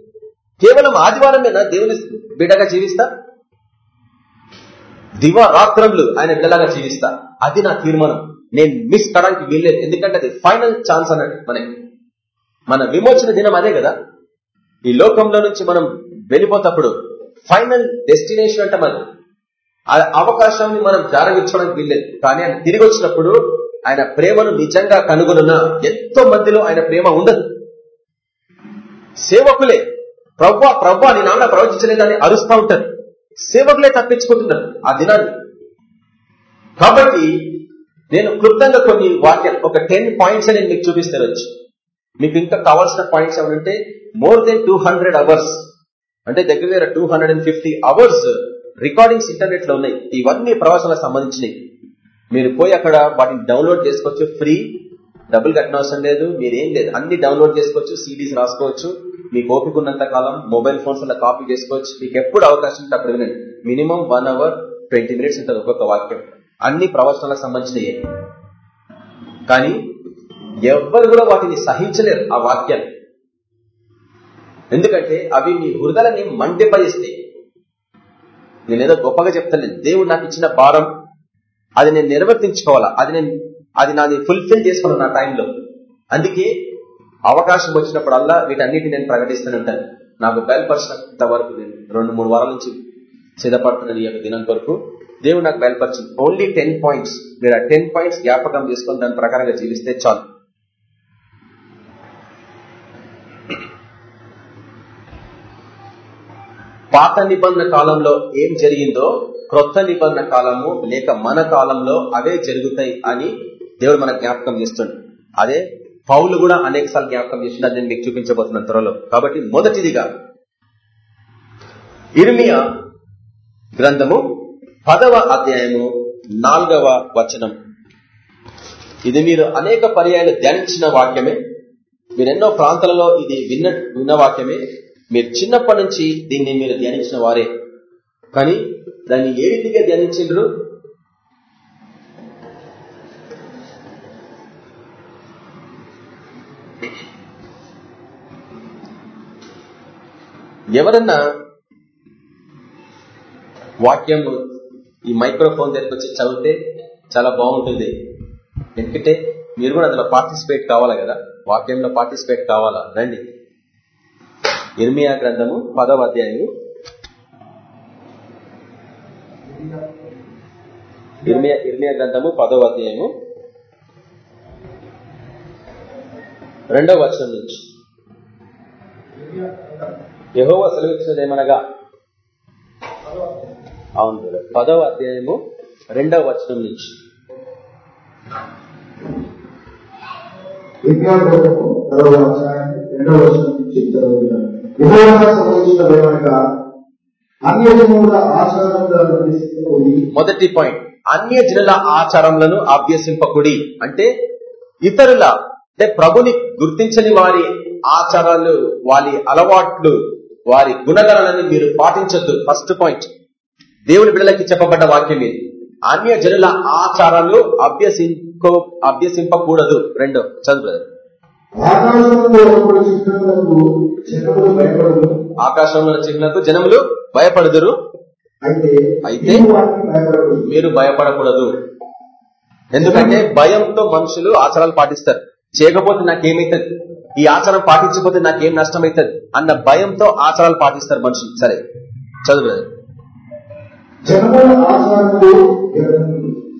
కేవలం ఆదివారమేనా దేవుని బిడ్డగా జీవిస్తా? దివా ఆయన బిడ్డలాగా జీవిస్తా? అది నా తీర్మానం. నేను మిస్ కావడానికి వీల్లేదు. ఎందుకంటే అది ఫైనల్ ఛాన్స్ అన్నట్టు మనకి. మన విమోచన దినం అదే కదా. ఈ లోకంలో నుంచి మనం వెళ్ళిపోతప్పుడు ఫైనల్ డెస్టినేషన్ అంటే మనం ఆ అవకాశాన్ని మనం జారవించడానికి వీల్లేదు. కానీ ఆయన తిరిగి వచ్చినప్పుడు ఆయన ప్రేమను నిజంగా కనుగొనున్న ఎంతో మందిలో ఆయన ప్రేమ ఉండదు. సేవకులే ప్రవ్వా ప్రవ్వా నీ నాన్న ప్రవచించలేదని అరుస్తూ ఉంటారు. సేవకులే తప్పించుకుంటున్నారు ఆ దినాన్ని. కాబట్టి నేను క్లుప్తంగా కొన్ని వాక్యం ఒక టెన్ పాయింట్స్ నేను మీకు చూపిస్తాను వచ్చి. మీకు ఇంకా కావాల్సిన పాయింట్స్ ఏమంటే more than two hundred hours అంటే దగ్గర దగ్గర two hundred and fifty hours recordings ఇంటర్నెట్లో ఉన్నాయి. ఇవన్నీ ప్రవచనాలకు సంబంధించినవి. మీరు పోయి అక్కడ వాటిని డౌన్లోడ్ చేసుకోవచ్చు. ఫ్రీ డబ్బులు కట్టనవసరం లేదు. మీరేం లేదు. అన్ని డౌన్లోడ్ చేసుకోవచ్చు. సిడీస్ రాసుకోవచ్చు. మీకు ఓపిక ఉన్నంత కాలం మొబైల్ ఫోన్స్లో కాపీ చేసుకోవచ్చు. మీకు ఎప్పుడు అవకాశం ఉంటే అప్పుడు వినండి. Minimum one hour twenty minutes ఉంటుంది ఒక్కొక్క వాక్యం. అన్ని ప్రవచనాలకు సంబంధించినవి కానీ ఎవ్వరు కూడా వాటిని సహించలేరు ఆ వాక్యాలు. ఎందుకంటే అవి మీ హృదయాన్ని మండిపరిస్తాయి నేనేదో గొప్పగా చెప్తాను. దేవుడు నాకు ఇచ్చిన భారం అది నేను నిర్వర్తించుకోవాలా? అది నేను అది నాది ఫుల్ఫిల్ చేసుకోవాలి నా టైంలో అందుకే అవకాశం వచ్చినప్పుడల్లా వీటన్నిటిని నేను ప్రకటిస్తానంటాను నాకు బయలుపరిచినంత వరకు నేను రెండు మూడు వారాల నుంచి సిద్ధపడుతున్నాను ఈ యొక్క దినం కొరకు. దేవుడు నాకు బయలుపరిచింది. ఓన్లీ టెన్ పాయింట్స్ మీరు ఆ టెన్ పాయింట్స్ జ్ఞాపకం తీసుకుని దాని ప్రకారంగా జీవిస్తే చాలు. పాత నిబంధన కాలంలో ఏం జరిగిందో క్రొత్త నిబంధన కాలము లేక మన కాలంలో అవే జరుగుతాయి అని దేవుడు మన జ్ఞాపకం చేస్తుంది అదే పౌలు కూడా అనేక సార్లు జ్ఞాపకం చేసిండు నేను మీకు చూపించబోతున్న త్వరలో. కాబట్టి మొదటిదిగా ఇర్మియా గ్రంథము పదవ అధ్యాయము నాలుగవ వచనం. ఇది మీరు అనేక పర్యాయాలు ధ్యానించిన వాక్యమే. మీరు ఎన్నో ప్రాంతాలలో ఇది విన్న విన్న వాక్యమే. మీరు చిన్నప్పటి నుంచి దీన్ని మీరు ధ్యానించిన వారే. కానీ దాన్ని ఏ రీతిగా ధ్యానించిండ్రు? ఎవరన్నా వాక్యం ఈ మైక్రోఫోన్ దగ్గరకు వచ్చి చదివితే చాలా బాగుంటుంది. ఎందుకంటే మీరు కూడా అందులో పార్టిసిపేట్ కావాలా కదా? వాక్యంలో పార్టిసిపేట్ కావాలా? రండి. ఇర్మియా గ్రంథము పదవ అధ్యాయము. ఇర్మియా ఇర్మియా గ్రంథము పదవ అధ్యాయము. రెండవ వచనం నుంచి. యహోవ సెలవిచ్చినదేమనగా అవును పదవ అధ్యాయము రెండవ వచనం నుంచి. రెండవ వచనం నుంచి చదువుతున్నాను. మొదటి పాయింట్. అన్య జనుల ఆచారములను అభ్యసింపకుడి. అంటే ఇతరుల అంటే ప్రభుని గుర్తించని వారి ఆచారాలు వారి అలవాట్లు వారి గుణగణాలను మీరు పాటించద్దు. First point. దేవుని బిడ్డలకి చెప్పబడ్డ వాక్యం ఇది. అన్య జనుల ఆచారాలు అభ్యసింప అభ్యసింపకూడదు. రెండో. చదువు ఆకాశంలో చిత్రములకు జనములు భయపడదు. ఆకాశంలో చిన్నకు జనములు భయపడుదురు? అయితే మీరు భయపడకూడదు. ఎందుకంటే భయంతో మనుషులు ఆచారాలు పాటిస్తారు. చేయకపోతే నాకేమైతుంది ఈ ఆచారం పాటించకపోతే నాకేం నష్టం అవుతుంది అన్న భయంతో ఆచారాలు పాటిస్తారు మనుషులు. సరే చదువు.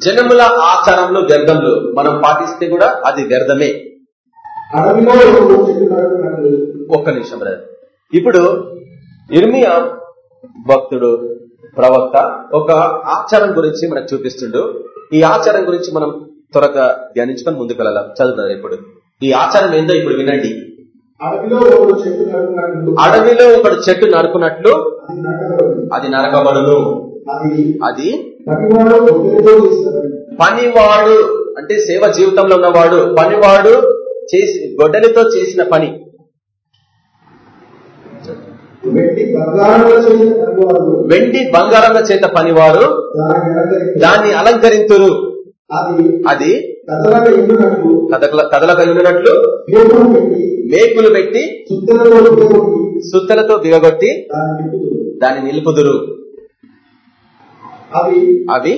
జనముల ఆచారంలో వ్యర్థంలో మనం పాటిస్తే కూడా అది వ్యర్థమే అడవిలో ఒకడు చెట్టు నడుకున్నట్లు ఒక్క నిమిషం బ్రదర్. ఇప్పుడు ఇర్మియా భక్తుడు ప్రవక్త ఒక ఆచారం గురించి మనకు చూపిస్తుండు. ఈ ఆచారం గురించి మనం త్వరగా ధ్యానించుకొని ముందుకు వెళ్ళాలి చదువుతారు ఇప్పుడు. ఈ ఆచారం ఏందో ఇప్పుడు వినండి. అడవిలో ఒకడు చెట్టు నరుకున్నట్లు అది అది నరకబడును. అది పనివాడు అంటే సేవ జీవితంలో ఉన్నవాడు. పనివాడు చేసి గొడ్డలితో చేసిన పని. వెండి బంగారంలో చేత పనివారు దాన్ని అలంకరింతురు. అది ఉన్నట్లు పేపరు పెట్టి. మేకులు పెట్టి సుత్తలతో దిగగొట్టి. దాన్ని నిలుపుదురు. అవి అవి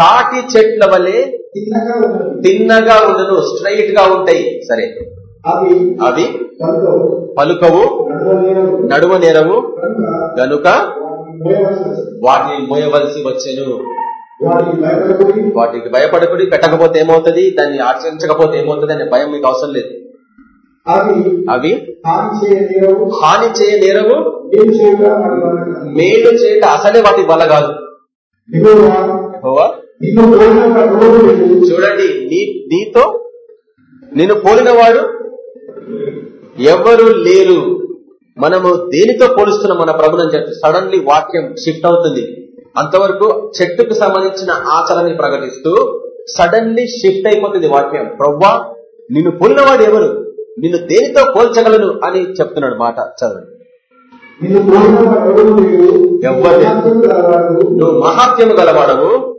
తాటి చెట్ల వలె తిన్నగా ఉండను స్ట్రైట్గా ఉంటాయి. సరే. అవి పలుకవు. నడుమ నేరవు. గనుక వాటిని మోయవలసి. వచ్చెను. వాటికి భయపడకుడి పెట్టకపోతే ఏమవుతుంది? దాన్ని ఆచరించకపోతే ఏమవుతుంది అనే భయం మీకు అవసరం లేదు. అవి హాని చేయ నేరవు. మేలు చేయట అసలే వాటి వల్ల కాదు. నిన్ను పోలిన. చూడండి నీ నీతో నిన్ను పోలినవాడు ఎవరు లేరు. మనము దేనితో పోలుస్తున్నాం మన ప్రభుని చెప్పి సడన్లీ వాక్యం షిఫ్ట్ అవుతుంది. అంతవరకు చెట్టుకు సంబంధించిన ఆచరణని ప్రకటిస్తూ సడన్లీ షిఫ్ట్ అయిపోతుంది వాక్యం. ప్రవ్వా నిన్ను పోలినవాడు ఎవరు? నిన్ను దేనితో పోల్చగలను అని చెప్తున్నాడు మాట. చదవండి. గలవాడు. నువ్వు మహాత్యము గలవాడవు.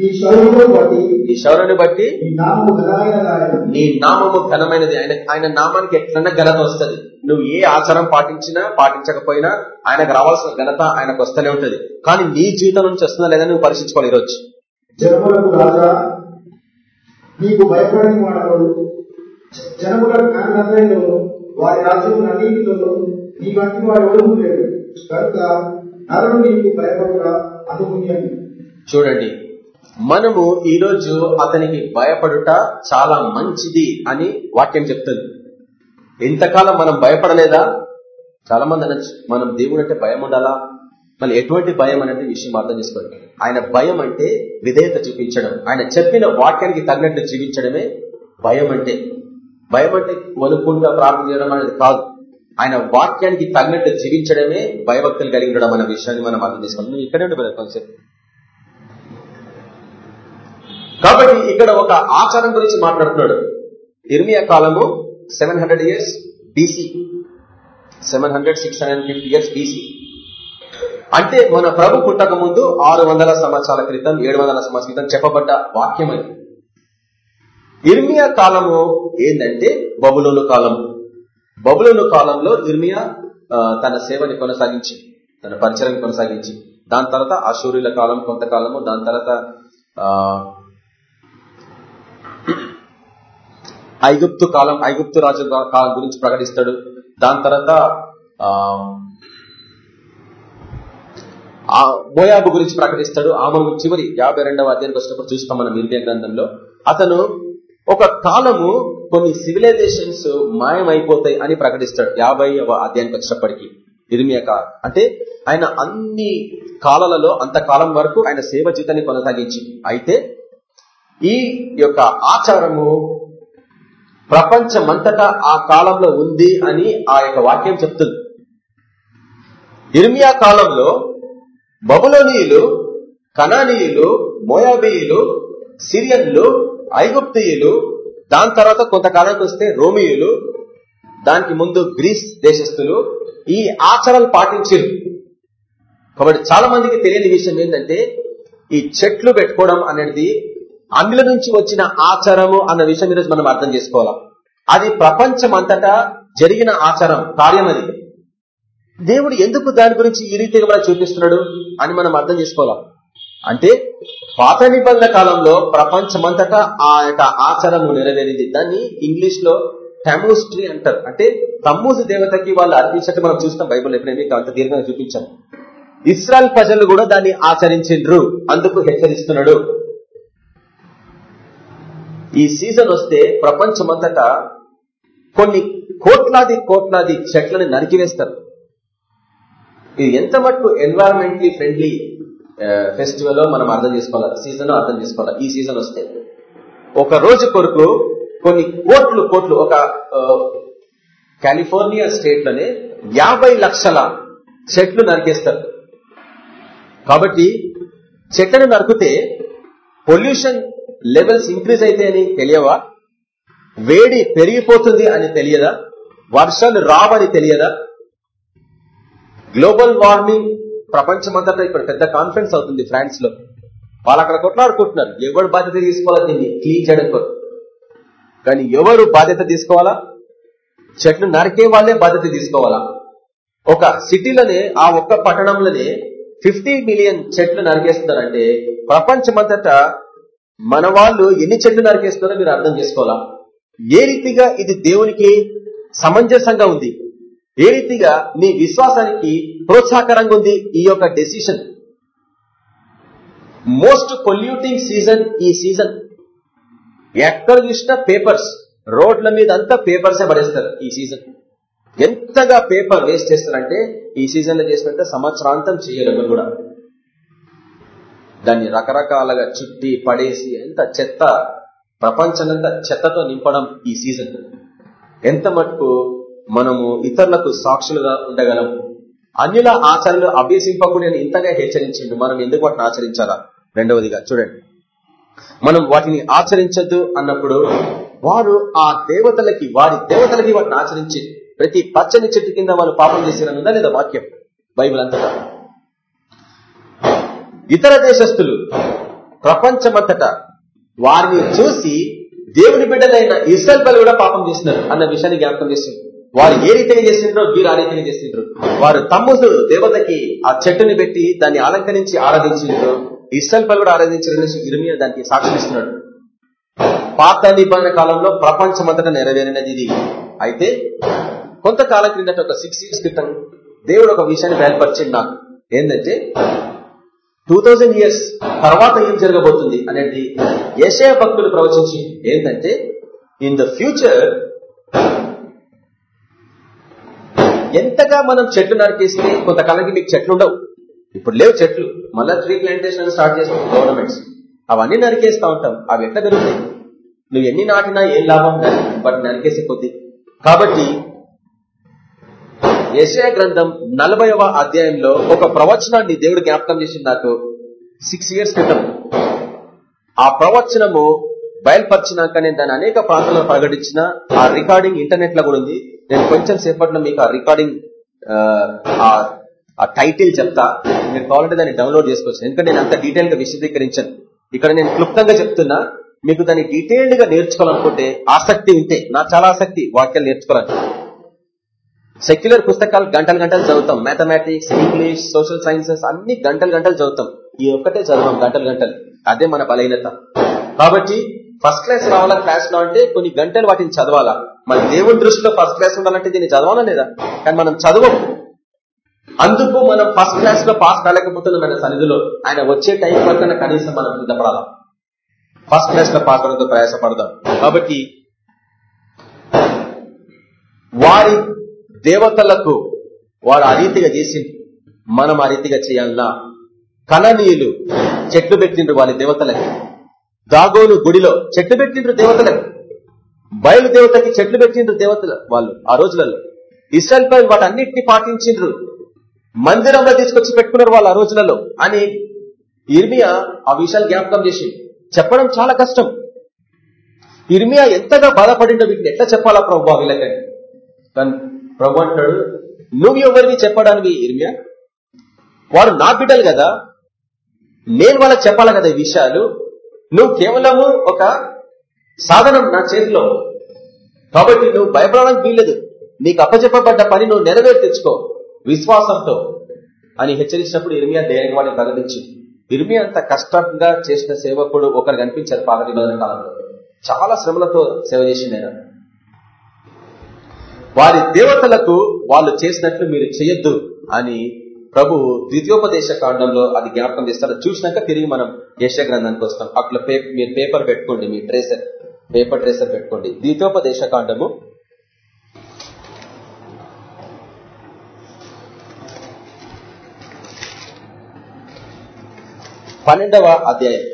ఈ శౌర్యమును బట్టి శౌర్యని. నీ నామము ఘనమైనది. ఆయన ఆయన నామానికి ఎట్లన్నా ఘనత వస్తుంది. నువ్వు ఏ ఆచారం పాటించినా పాటించకపోయినా ఆయనకు రావాల్సిన ఘనత ఆయనకు వస్తూనే ఉంటది. కానీ నీ జీవితం నుంచి వస్తుందా లేదా నువ్వు పరీక్షించుకోవాలి ఈరోజు. జనములకు రాజా నీకు భయపడని వాడవడు? జనముల వారి నీ వంటి వాడు లేడు. కనుక నరుడు నీకు అనుపుణ్యం చూడండి మనము ఈరోజు అతనికి భయపడుట చాలా మంచిది అని వాక్యం చెప్తుంది. ఇంతకాలం మనం భయపడలేదా? చాలా మంది అనొచ్చు మనం దేవుడు అంటే భయం ఉండాలా? మళ్ళీ ఎటువంటి భయం అనేది విషయం అర్థం చేసుకోండి. ఆయన భయం అంటే విధేయత చూపించడం. ఆయన చెప్పిన వాక్యానికి తగినట్టు జీవించడమే భయం అంటే. భయం అంటే వణుకుంటా ప్రార్థన చేయడం అనేది కాదు. ఆయన వాక్యానికి తగినట్టు జీవించడమే భయభక్తులు కలిగి ఉండడం అన్న విషయాన్ని మనం అర్థం చేసుకోవాలి. నువ్వు ఇక్కడే ఉండే కొంచెం కాబట్టి ఇక్కడ ఒక ఆచారం గురించి మాట్లాడుతున్నాడు. ఇర్మియా కాలము seven hundred years BC seven hundred six hundred fifty years BC అంటే మన ప్రభు పుట్టక ముందు ఆరు వందల సంవత్సరాల క్రితం ఏడు వందల సంవత్సరాల క్రితం చెప్పబడ్డ వాక్యం అది. ఇర్మియా కాలము ఏంటంటే బబులోను కాలం బబులోను కాలంలో ఇర్మియా తన సేవని కొనసాగించి తన పరిచయం కొనసాగించి దాని తర్వాత అశూరుల కాలం కొంతకాలము దాని తర్వాత ఐగుప్తు కాలం ఐగుప్తు రాజు కాలం గురించి ప్రకటిస్తాడు. దాని తర్వాత ఆ మోయాబు గురించి ప్రకటిస్తాడు. ఆమె చివరి యాభై రెండవ అధ్యాయానికి వచ్చినప్పుడు చూస్తాం మనం ఇరిగే గ్రంథంలో. అతను ఒక కాలము కొన్ని సివిలైజేషన్స్ మాయమైపోతాయి అని ప్రకటిస్తాడు. యాభైవ అధ్యాయానికి వచ్చినప్పటికీ. ఇరిమియా అంటే ఆయన అన్ని కాలాలలో అంత కాలం వరకు ఆయన సేవ జీతాన్ని కొనసాగించి. అయితే ఈ యొక్క ఆచారము ప్రపంచమంతటా ఆ కాలంలో ఉంది అని ఆ యొక్క వాక్యం చెప్తుంది. ఇర్మియా కాలంలో బబులోనీయులు కనానీయులు మోయాబీయులు సిరియన్లు ఐగుప్తియులు దాని తర్వాత కొంతకాలానికి వస్తే రోమియులు దానికి ముందు గ్రీస్ దేశస్థులు ఈ ఆచారాలు పాటించారు. కాబట్టి చాలా మందికి తెలియని విషయం ఏంటంటే ఈ చెట్లు పెట్టుకోవడం అనేది అందుల నుంచి వచ్చిన ఆచారము అన్న విషయం ఈరోజు మనం అర్థం చేసుకోవాలా? అది ప్రపంచం అంతటా జరిగిన ఆచారం కార్యం అది. దేవుడు ఎందుకు దాని గురించి ఈ రీతిగా మనం చూపిస్తున్నాడు అని మనం అర్థం చేసుకోవాలా? అంటే పాత నిబంధన కాలంలో ప్రపంచమంతటా ఆ యొక్క ఆచారము నెరవేరింది. దాన్ని ఇంగ్లీష్లో టెమోస్ట్రీ అంటారు. అంటే తమ్మూజు దేవతకి వాళ్ళు అర్పించట్టు మనం చూస్తాం బైబుల్ ఎప్పుడేమీ అంత దీర్ఘంగా చూపించాం ఇస్రాయల్ ప్రజలు కూడా దాన్ని ఆచరించిండ్రు. అందుకు హెచ్చరిస్తున్నాడు. ఈ సీజన్ వస్తే ప్రపంచమంతటా కొన్ని కోట్లాది కోట్లాది చెట్లను నరికివేస్తారు. ఇది ఎంత మటుకు ఎన్వైరన్మెంట్లీ ఫ్రెండ్లీ ఫెస్టివల్ మనం అర్థం చేసుకోవాలి? సీజన్ అర్థం చేసుకోవాలి? ఈ సీజన్ వస్తే. ఒక రోజు కొరకు కొన్ని కోట్లు కోట్లు ఒక కాలిఫోర్నియా స్టేట్లోనే యాభై లక్షల చెట్లు నరికేస్తారు. కాబట్టి చెట్లను నరికితే పొల్యూషన్ లెవెల్స్ ఇంక్రీజ్ అయితే అని తెలియవా? వేడి పెరిగిపోతుంది అని తెలియదా? వర్షాలు రావని తెలియదా? గ్లోబల్ వార్మింగ్ ప్రపంచమంతటా ఇక్కడ పెద్ద కాన్ఫరెన్స్ అవుతుంది ఫ్రాన్స్లో వాళ్ళు అక్కడ కొట్లాడుకుంటున్నారు. ఎవరు బాధ్యత తీసుకోవాలా దీన్ని క్లీన్ చేయడం కొరకు కానీ ఎవరు బాధ్యత తీసుకోవాలా? చెట్లు నరికే వాళ్ళే బాధ్యత తీసుకోవాలా? ఒక సిటీలోనే ఆ ఒక్క పట్టణంలోనే ఫిఫ్టీ మిలియన్ చెట్లు నరికేస్తున్నారంటే ప్రపంచమంతటా మన వాళ్ళు ఎన్ని చెట్లు నరికేస్తున్నారో మీరు అర్థం చేసుకోవాలా? ఏ రీతిగా ఇది దేవునికి సమంజసంగా ఉంది? ఏ రీతిగా నీ విశ్వాసానికి ప్రోత్సాహకరంగా ఉంది ఈ యొక్క డెసిషన్ మోస్ట్ పొల్యూటింగ్ సీజన్ ఈ సీజన్ ఎక్కడ చూసినా పేపర్స్ రోడ్ల మీద అంతా పేపర్సే పడేస్తారు ఈ సీజన్ ఎంతగా పేపర్ వేస్ట్ చేస్తారంటే ఈ సీజన్లో చేసినంత సంవత్సరాంతం చేయరు కూడా. దాన్ని రకరకాలుగా చుట్టి పడేసి ఎంత చెత్త ప్రపంచమంతా చెత్తతో నింపడం ఈ సీజన్. ఎంత మటుకు మనము ఇతరులకు సాక్షులుగా ఉండగలం? అన్యుల ఆచరణలు అభ్యసింపకూడని ఇంతగా హెచ్చరించండి. మనం ఎందుకు వాటిని ఆచరించాలా? రెండవదిగా చూడండి. మనం వాటిని ఆచరించద్దు అన్నప్పుడు వారు ఆ దేవతలకి వారి దేవతలకి వాటిని ఆచరించి ప్రతి పచ్చని చెట్టు కింద వాళ్ళు పాపం చేసిన లేదా వాక్యం? బైబిల్ అంతటా. ఇతర దేశస్థులు ప్రపంచమంతటా వారిని చూసి దేవుని బిడ్డలైన ఇస్రాయల్ పలు కూడా పాపం చేస్తున్నారు అన్న విషయాన్ని జ్ఞాపకం చేసింది. వారు ఏ రీతిగా చేసిండ్రో వీరు ఆ రీతిగా చేసిండ్రు. వారు తమ్ముడు దేవతకి ఆ చెట్టుని పెట్టి దాన్ని అలంకరించి ఆరాధించిండ్రు. ఇస్రాయల్ పలు కూడా ఆరాధించారని ఇరిమియా దానికి సాక్షిస్తున్నాడు పాత నిబంధన కాలంలో ప్రపంచమంతటా నెరవేరినది ఇది. అయితే కొంతకాలం క్రిందట ఒక సిక్స్ ఇయర్స్ క్రితం దేవుడు ఒక విషయాన్ని బయలుపరిచింది నాకు. ఏంటంటే టూ థౌజండ్ ఇయర్స్ తర్వాత ఏం జరగబోతుంది అనేది యశయ భక్తులు ప్రవచించి ఏంటంటే ఇన్ ద ఫ్యూచర్ ఎంతగా మనం చెట్లు నరికేస్తే కొంతకాలానికి మీకు చెట్లు ఉండవు. ఇప్పుడు లేవు చెట్లు. మళ్ళా ట్రీ ప్లాంటేషన్ స్టార్ట్ చేస్తాం గవర్నమెంట్స్ అవన్నీ నరికేస్తా ఉంటాం. అవి ఎట్లా జరుగుతాయి నువ్వు ఎన్ని నాటినా ఏం లాభం బట్ నరికేసే కొద్ది. కాబట్టి యశయ గ్రంథం నలభైవ అధ్యాయంలో ఒక ప్రవచనాన్ని దేవుడు జ్ఞాపకం చేసింది నాకు సిక్స్ ఇయర్స్ క్రితం. ఆ ప్రవచనము బయలుపరిచినాక నేను దాన్ని అనేక ప్రాంతాల్లో ప్రకటించిన. ఆ రికార్డింగ్ ఇంటర్నెట్లో కూడా ఉంది. నేను కొంచెం సేపట్లో మీకు ఆ రికార్డింగ్ ఆ టైటిల్ చెప్తా. మీరు కావాలంటే దాన్ని డౌన్లోడ్ చేసుకోవచ్చు. ఎందుకంటే నేను అంత డీటెయిల్గా విశదీకరించాను. ఇక్కడ నేను క్లుప్తంగా చెప్తున్నా. మీకు దాన్ని డీటెయిల్డ్గా నేర్చుకోవాలనుకుంటే ఆసక్తి ఉంటే నాకు చాలా ఆసక్తి వాక్యాలు నేర్చుకోవాలని. సెక్యులర్ పుస్తకాలు గంటలు గంటలు చదువుతాం. మ్యాథమెటిక్స్ ఇంగ్లీష్ సోషల్ సైన్సెస్ అన్ని గంటలు గంటలు చదువుతాం. ఈ ఒక్కటే చదువుతాం గంటలు గంటలు. అదే మన బలహీనత. కాబట్టి ఫస్ట్ క్లాస్ రావాలా క్లాస్లో అంటే కొన్ని గంటలు వాటిని చదవాలా. మన దేవుని దృష్టిలో ఫస్ట్ క్లాస్ ఉండాలంటే దీన్ని చదవాలా లేదా? కానీ మనం చదవం అందుకు మనం ఫస్ట్ క్లాస్లో పాస్ కాలేకపోతున్నాం ఆయన సన్నిధిలో ఆయన వచ్చే టైం వరకు కనీసం మనం సిద్ధపడాలా ఫస్ట్ క్లాస్లో పాస్ అవడంతో ప్రయాసపడదాం. కాబట్టి వారి దేవతలకు వాడు ఆ రీతిగా చేసి మనం ఆ రీతిగా చేయాలన్నా కళనీయులు చెట్లు పెట్టిండ్రు వాళ్ళ దేవతలకి. దాగోను గుడిలో చెట్లు పెట్టిండ్రు దేవతలకు. బయలు దేవతకి చెట్లు పెట్టిండ్రు దేవతలు వాళ్ళు ఆ రోజులలో. ఇస్రాయల్ పై వాటన్నిటిని పాటించిండ్రు. మందిరంలో తీసుకొచ్చి పెట్టుకున్నారు వాళ్ళు ఆ రోజులలో. అని ఇర్మియా ఆ విషయాలు జ్ఞాపకం చేసి చెప్పడం చాలా కష్టం. ఇర్మియా ఎంతగా బాధపడిండో వీటిని ఎట్లా చెప్పాలా ప్రభు వీళ్ళకని కానీ ప్రభు అంటాడు నువ్వు ఎవరిని చెప్పడానికి ఇర్మియా వాడు నా బిడ్డలు కదా. నేను వాళ్ళకి చెప్పాలి కదా ఈ విషయాలు? నువ్వు కేవలము ఒక సాధనం నా చేతిలో. కాబట్టి నువ్వు భయపడడానికి వీల్లేదు. నీకు అప్పచెప్పబడ్డ పని నువ్వు నెరవేరు తెచ్చుకో విశ్వాసంతో. అని హెచ్చరించినప్పుడు ఇర్మియా ధైర్యంగా వాళ్ళని ప్రకటించి ఇర్మియా అంత కష్టంగా చేసిన సేవకుడు ఒకరు కనిపించారు పాత నిబంధన కాలంలో. చాలా శ్రమలతో సేవ చేసింది ఆయన. వారి దేవతలకు వాళ్ళు చేసినట్లు మీరు చేయొద్దు అని ప్రభు ద్వితీయోపదేశ కాండంలో అది జ్ఞాపకం చేస్తారు. చూసినాక తిరిగి మనం యశ గ్రంథానికి వస్తాం. అట్లా మీరు పేపర్ పెట్టుకోండి మీ ట్రేసర్ పేపర్ ట్రేసర్ పెట్టుకోండి. ద్వితీయోపదేశ కాండము. పన్నెండవ అధ్యాయం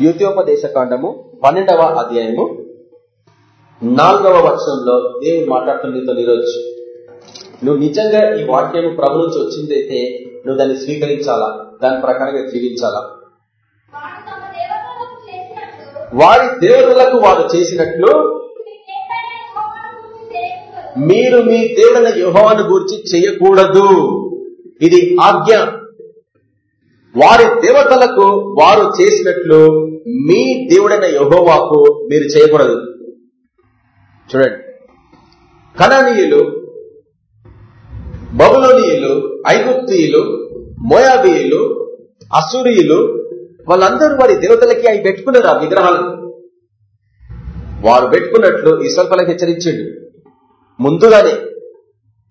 ద్వితీయోపదేశ కాండము పన్నెండవ అధ్యాయము. నాలుగవ వర్షంలో దేవుడు మాట్లాడుతున్న నీతో ఈరోజు నువ్వు నిజంగా ఈ వాక్యం ప్రభు నుంచి వచ్చిందైతే నువ్వు దాన్ని స్వీకరించాలా? దాని ప్రకారంగా జీవించాలా? వారి దేవతలకు వారు చేసినట్లు మీరు మీ దేవుడైన యుహోవాను గురించి చేయకూడదు. ఇది ఆజ్ఞ. వారి దేవతలకు వారు చేసినట్లు మీ దేవుడైన యహోవాకు మీరు చేయకూడదు. చూడండి. కణనీయులు బబులోనియులు ఐగుప్తియులు మోయాబీయులు అసూరియులు వాళ్ళందరూ వారి దేవతలకి అవి పెట్టుకున్నారు ఆ విగ్రహాలు వారు పెట్టుకున్నట్లు ఈశ్వల్పలకు హెచ్చరించండి. ముందుగానే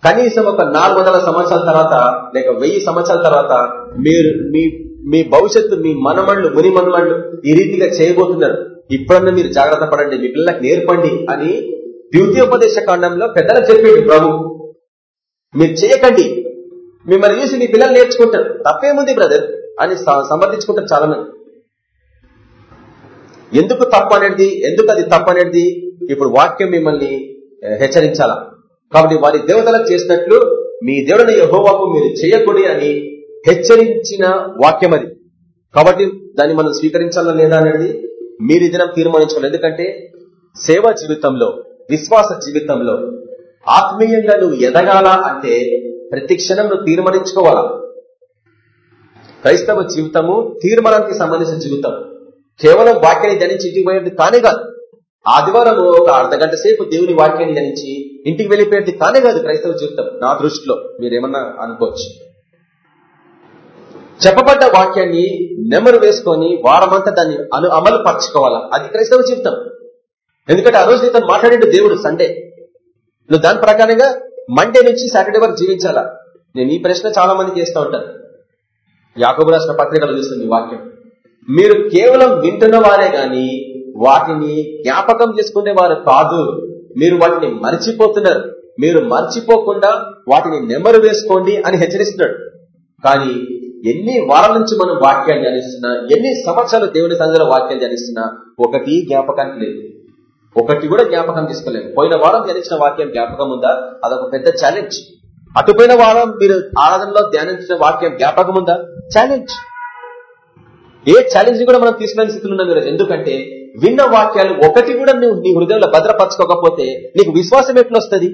కనీసం ఒక నాలుగు వందల సంవత్సరాల తర్వాత లేక వెయ్యి సంవత్సరాల తర్వాత మీరు మీ మీ భవిష్యత్తు మీ మనమళ్ళు ముని మనమళ్ళు ఈ రీతిగా చేయబోతున్నారు. ఇప్పుడన్నా మీరు జాగ్రత్త పడండి మీ పిల్లలకు నేర్పండి అని ద్వితీయోపదేశ కాండంలో పెద్దలకు చెప్పాడు ప్రభు మీరు చేయకండి. మిమ్మల్ని చూసి మీ పిల్లలు నేర్చుకుంటారు. తప్పేముంది బ్రదర్? అని సమర్థించుకుంటారు చాలా మంది ఎందుకు తప్పు అనేది ఎందుకు అది తప్పు అనేది ఇప్పుడు వాక్యం మిమ్మల్ని హెచ్చరించాలా? కాబట్టి వారి దేవతలకు చేసినట్లు మీ దేవుడిని యహోవాకు మీరు చేయకూడి అని హెచ్చరించిన వాక్యం అది. కాబట్టి దాన్ని మనం స్వీకరించాలా లేదా అనేది మీరు దినం తీర్మానించుకోవాలి. ఎందుకంటే సేవా జీవితంలో విశ్వాస జీవితంలో ఆత్మీయంగా నువ్వు ఎదగాల అంటే ప్రతి క్షణం నువ్వు తీర్మానించుకోవాలా? క్రైస్తవ జీవితము తీర్మానానికి సంబంధించిన జీవితం. కేవలం వాక్యాన్ని ధ్యానించి ఇంటికి పోయేది కానే కాదు. ఆదివారం ఒక అర్ధ గంట సేపు దేవుని వాక్యాన్ని ధ్యానించి ఇంటికి వెళ్ళిపోయేది కానే కాదు క్రైస్తవ జీవితం. నా దృష్టిలో మీరేమన్నా అనుకోవచ్చు. చెప్పబడ్డ వాక్యాన్ని నెమరు వేసుకొని వారమంతా దాన్ని అను అమలు పరచుకోవాలా అది క్రైస్తవ జీవితం. ఎందుకంటే ఆ రోజు నీతో మాట్లాడే దేవుడు సండే. నువ్వు దాని ప్రకారంగా మండే నుంచి సాటర్డే వరకు జీవించాలా? నేను ఈ ప్రశ్న చాలా మందికి చేస్తూ ఉంటాను. యాకబు రాసిన పత్రికలు చూస్తుంది వాక్యం. మీరు కేవలం వింటున్న వారే గాని వాటిని జ్ఞాపకం చేసుకునే వారు కాదు. మీరు వాటిని మర్చిపోతున్నారు. మీరు మర్చిపోకుండా వాటిని నెమరు వేసుకోండి అని హెచ్చరిస్తున్నాడు. కానీ ఎన్ని వారాల నుంచి మనం వాక్యాలు ధ్యానిస్తున్నా ఎన్ని సంవత్సరాలు దేవుని సంఘంలో వాక్యాలు ధ్యానిస్తున్నా ఒకటి జ్ఞాపకానికి లేదు. ఒకటి కూడా జ్ఞాపకం తీసుకోలేదు. పోయిన వారం ధ్యానించిన వాక్యం జ్ఞాపకం ఉందా? అదొక పెద్ద ఛాలెంజ్ అటుపోయిన వారం మీరు ఆరాధనలో ధ్యానించిన వాక్యం జ్ఞాపకం ఉందా? ఛాలెంజ్ ఏ ఛాలెంజ్ కూడా మనం తీసుకునే స్థితిలో ఉన్నాం ఈరోజు. ఎందుకంటే విన్న వాక్యాలు ఒకటి కూడా నువ్వు నీ హృదయంలో భద్రపరచుకోకపోతే నీకు విశ్వాసం ఎట్లొస్తుంది?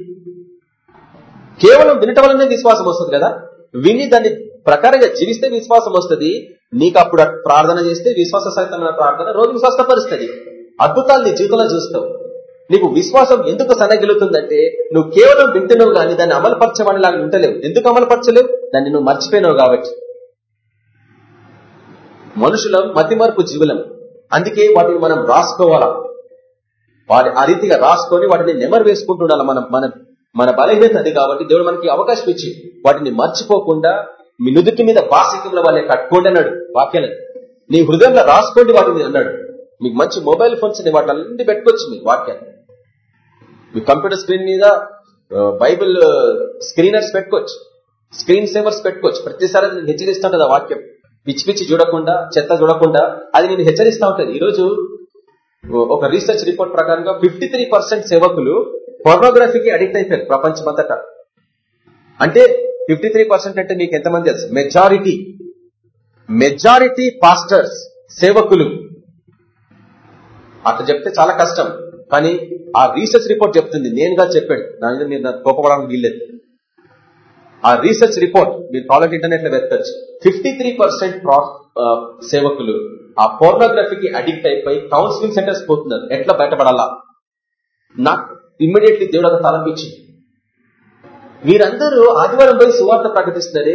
కేవలం వినటం వల్లనే విశ్వాసం వస్తుంది కదా? విని దాన్ని ప్రకారంగా జీవిస్తే విశ్వాసం వస్తుంది. నీకు అప్పుడు ప్రార్థన చేస్తే విశ్వాస సహితమైన ప్రార్థన రోజు స్వస్థపరుస్తుంది అద్భుతాలు నీ జీవితంలో చూస్తావు. నీకు విశ్వాసం ఎందుకు సన్నగిలుతుందంటే నువ్వు కేవలం వింటున్నావు కానీ దాన్ని అమలుపరచమని లాగా వింటలేవు ఎందుకు అమలుపరచలేవు? దాన్ని నువ్వు మర్చిపోయినావు కాబట్టి. మనుషులం మతిమరుపు జీవులం. అందుకే వాటిని మనం రాసుకోవాలా? వాటి ఆ రీతిగా రాసుకొని వాటిని నెమరు వేసుకుంటుండాలి మనం? మన మన బలహీనత అది కాబట్టి దేవుడు మనకి అవకాశం ఇచ్చి వాటిని మర్చిపోకుండా మీ నుదుటి మీద బాసికంలో వాళ్ళని కట్టుకోండి అన్నాడు వాక్యాలను. నీ హృదయంలో రాసుకోండి వాటిని అన్నాడు. మీకు మంచి మొబైల్ ఫోన్స్ వాటి అన్ని పెట్టుకోవచ్చు మీకు వాక్యాన్ని. మీ కంప్యూటర్ స్క్రీన్ మీద బైబిల్ స్క్రీనర్స్ పెట్టుకోవచ్చు. స్క్రీన్ సేవర్స్ పెట్టుకోవచ్చు. ప్రతిసారి నేను హెచ్చరిస్తా ఉంటుంది ఆ వాక్యం. పిచ్చి పిచ్చి చూడకుండా చెత్త చూడకుండా అది నేను హెచ్చరిస్తా ఉంటుంది ఈరోజు ఒక రీసెర్చ్ రిపోర్ట్ ప్రకారంగా ఫిఫ్టీ సేవకులు పోర్నోగ్రఫీకి అడిక్ట్ అయిపోయారు ప్రపంచమంతటా. అంటే ఫిఫ్టీ అంటే మీకు ఎంతమంది తెలుసు? మెజారిటీ మెజారిటీ పాస్టర్స్ సేవకులు. అతను చెప్తే చాలా కష్టం. కానీ ఆ రీసెర్చ్ రిపోర్ట్ చెప్తుంది. నేనుగా చెప్పాడు. దాని మీద మీరు కోపపడడానికి వీల్లేదు. ఆ రీసెర్చ్ రిపోర్ట్ మీరు కాలేజ్ ఇంటర్నెట్లో వెతచ్చు ఫిఫ్టీ సేవకులు ఆ పోర్నోగ్రఫీకి అడిక్ట్ అయిపోయి కౌన్సిలింగ్ సెంటర్స్ పోతున్నారు. ఎట్లా బయటపడాలా? నాకు ఇమ్మీడియట్లీ దేవుడు ఒక తలంపించింది వీరందరూ ఆదివారం పోయి సువార్త ప్రకటిస్తున్నారే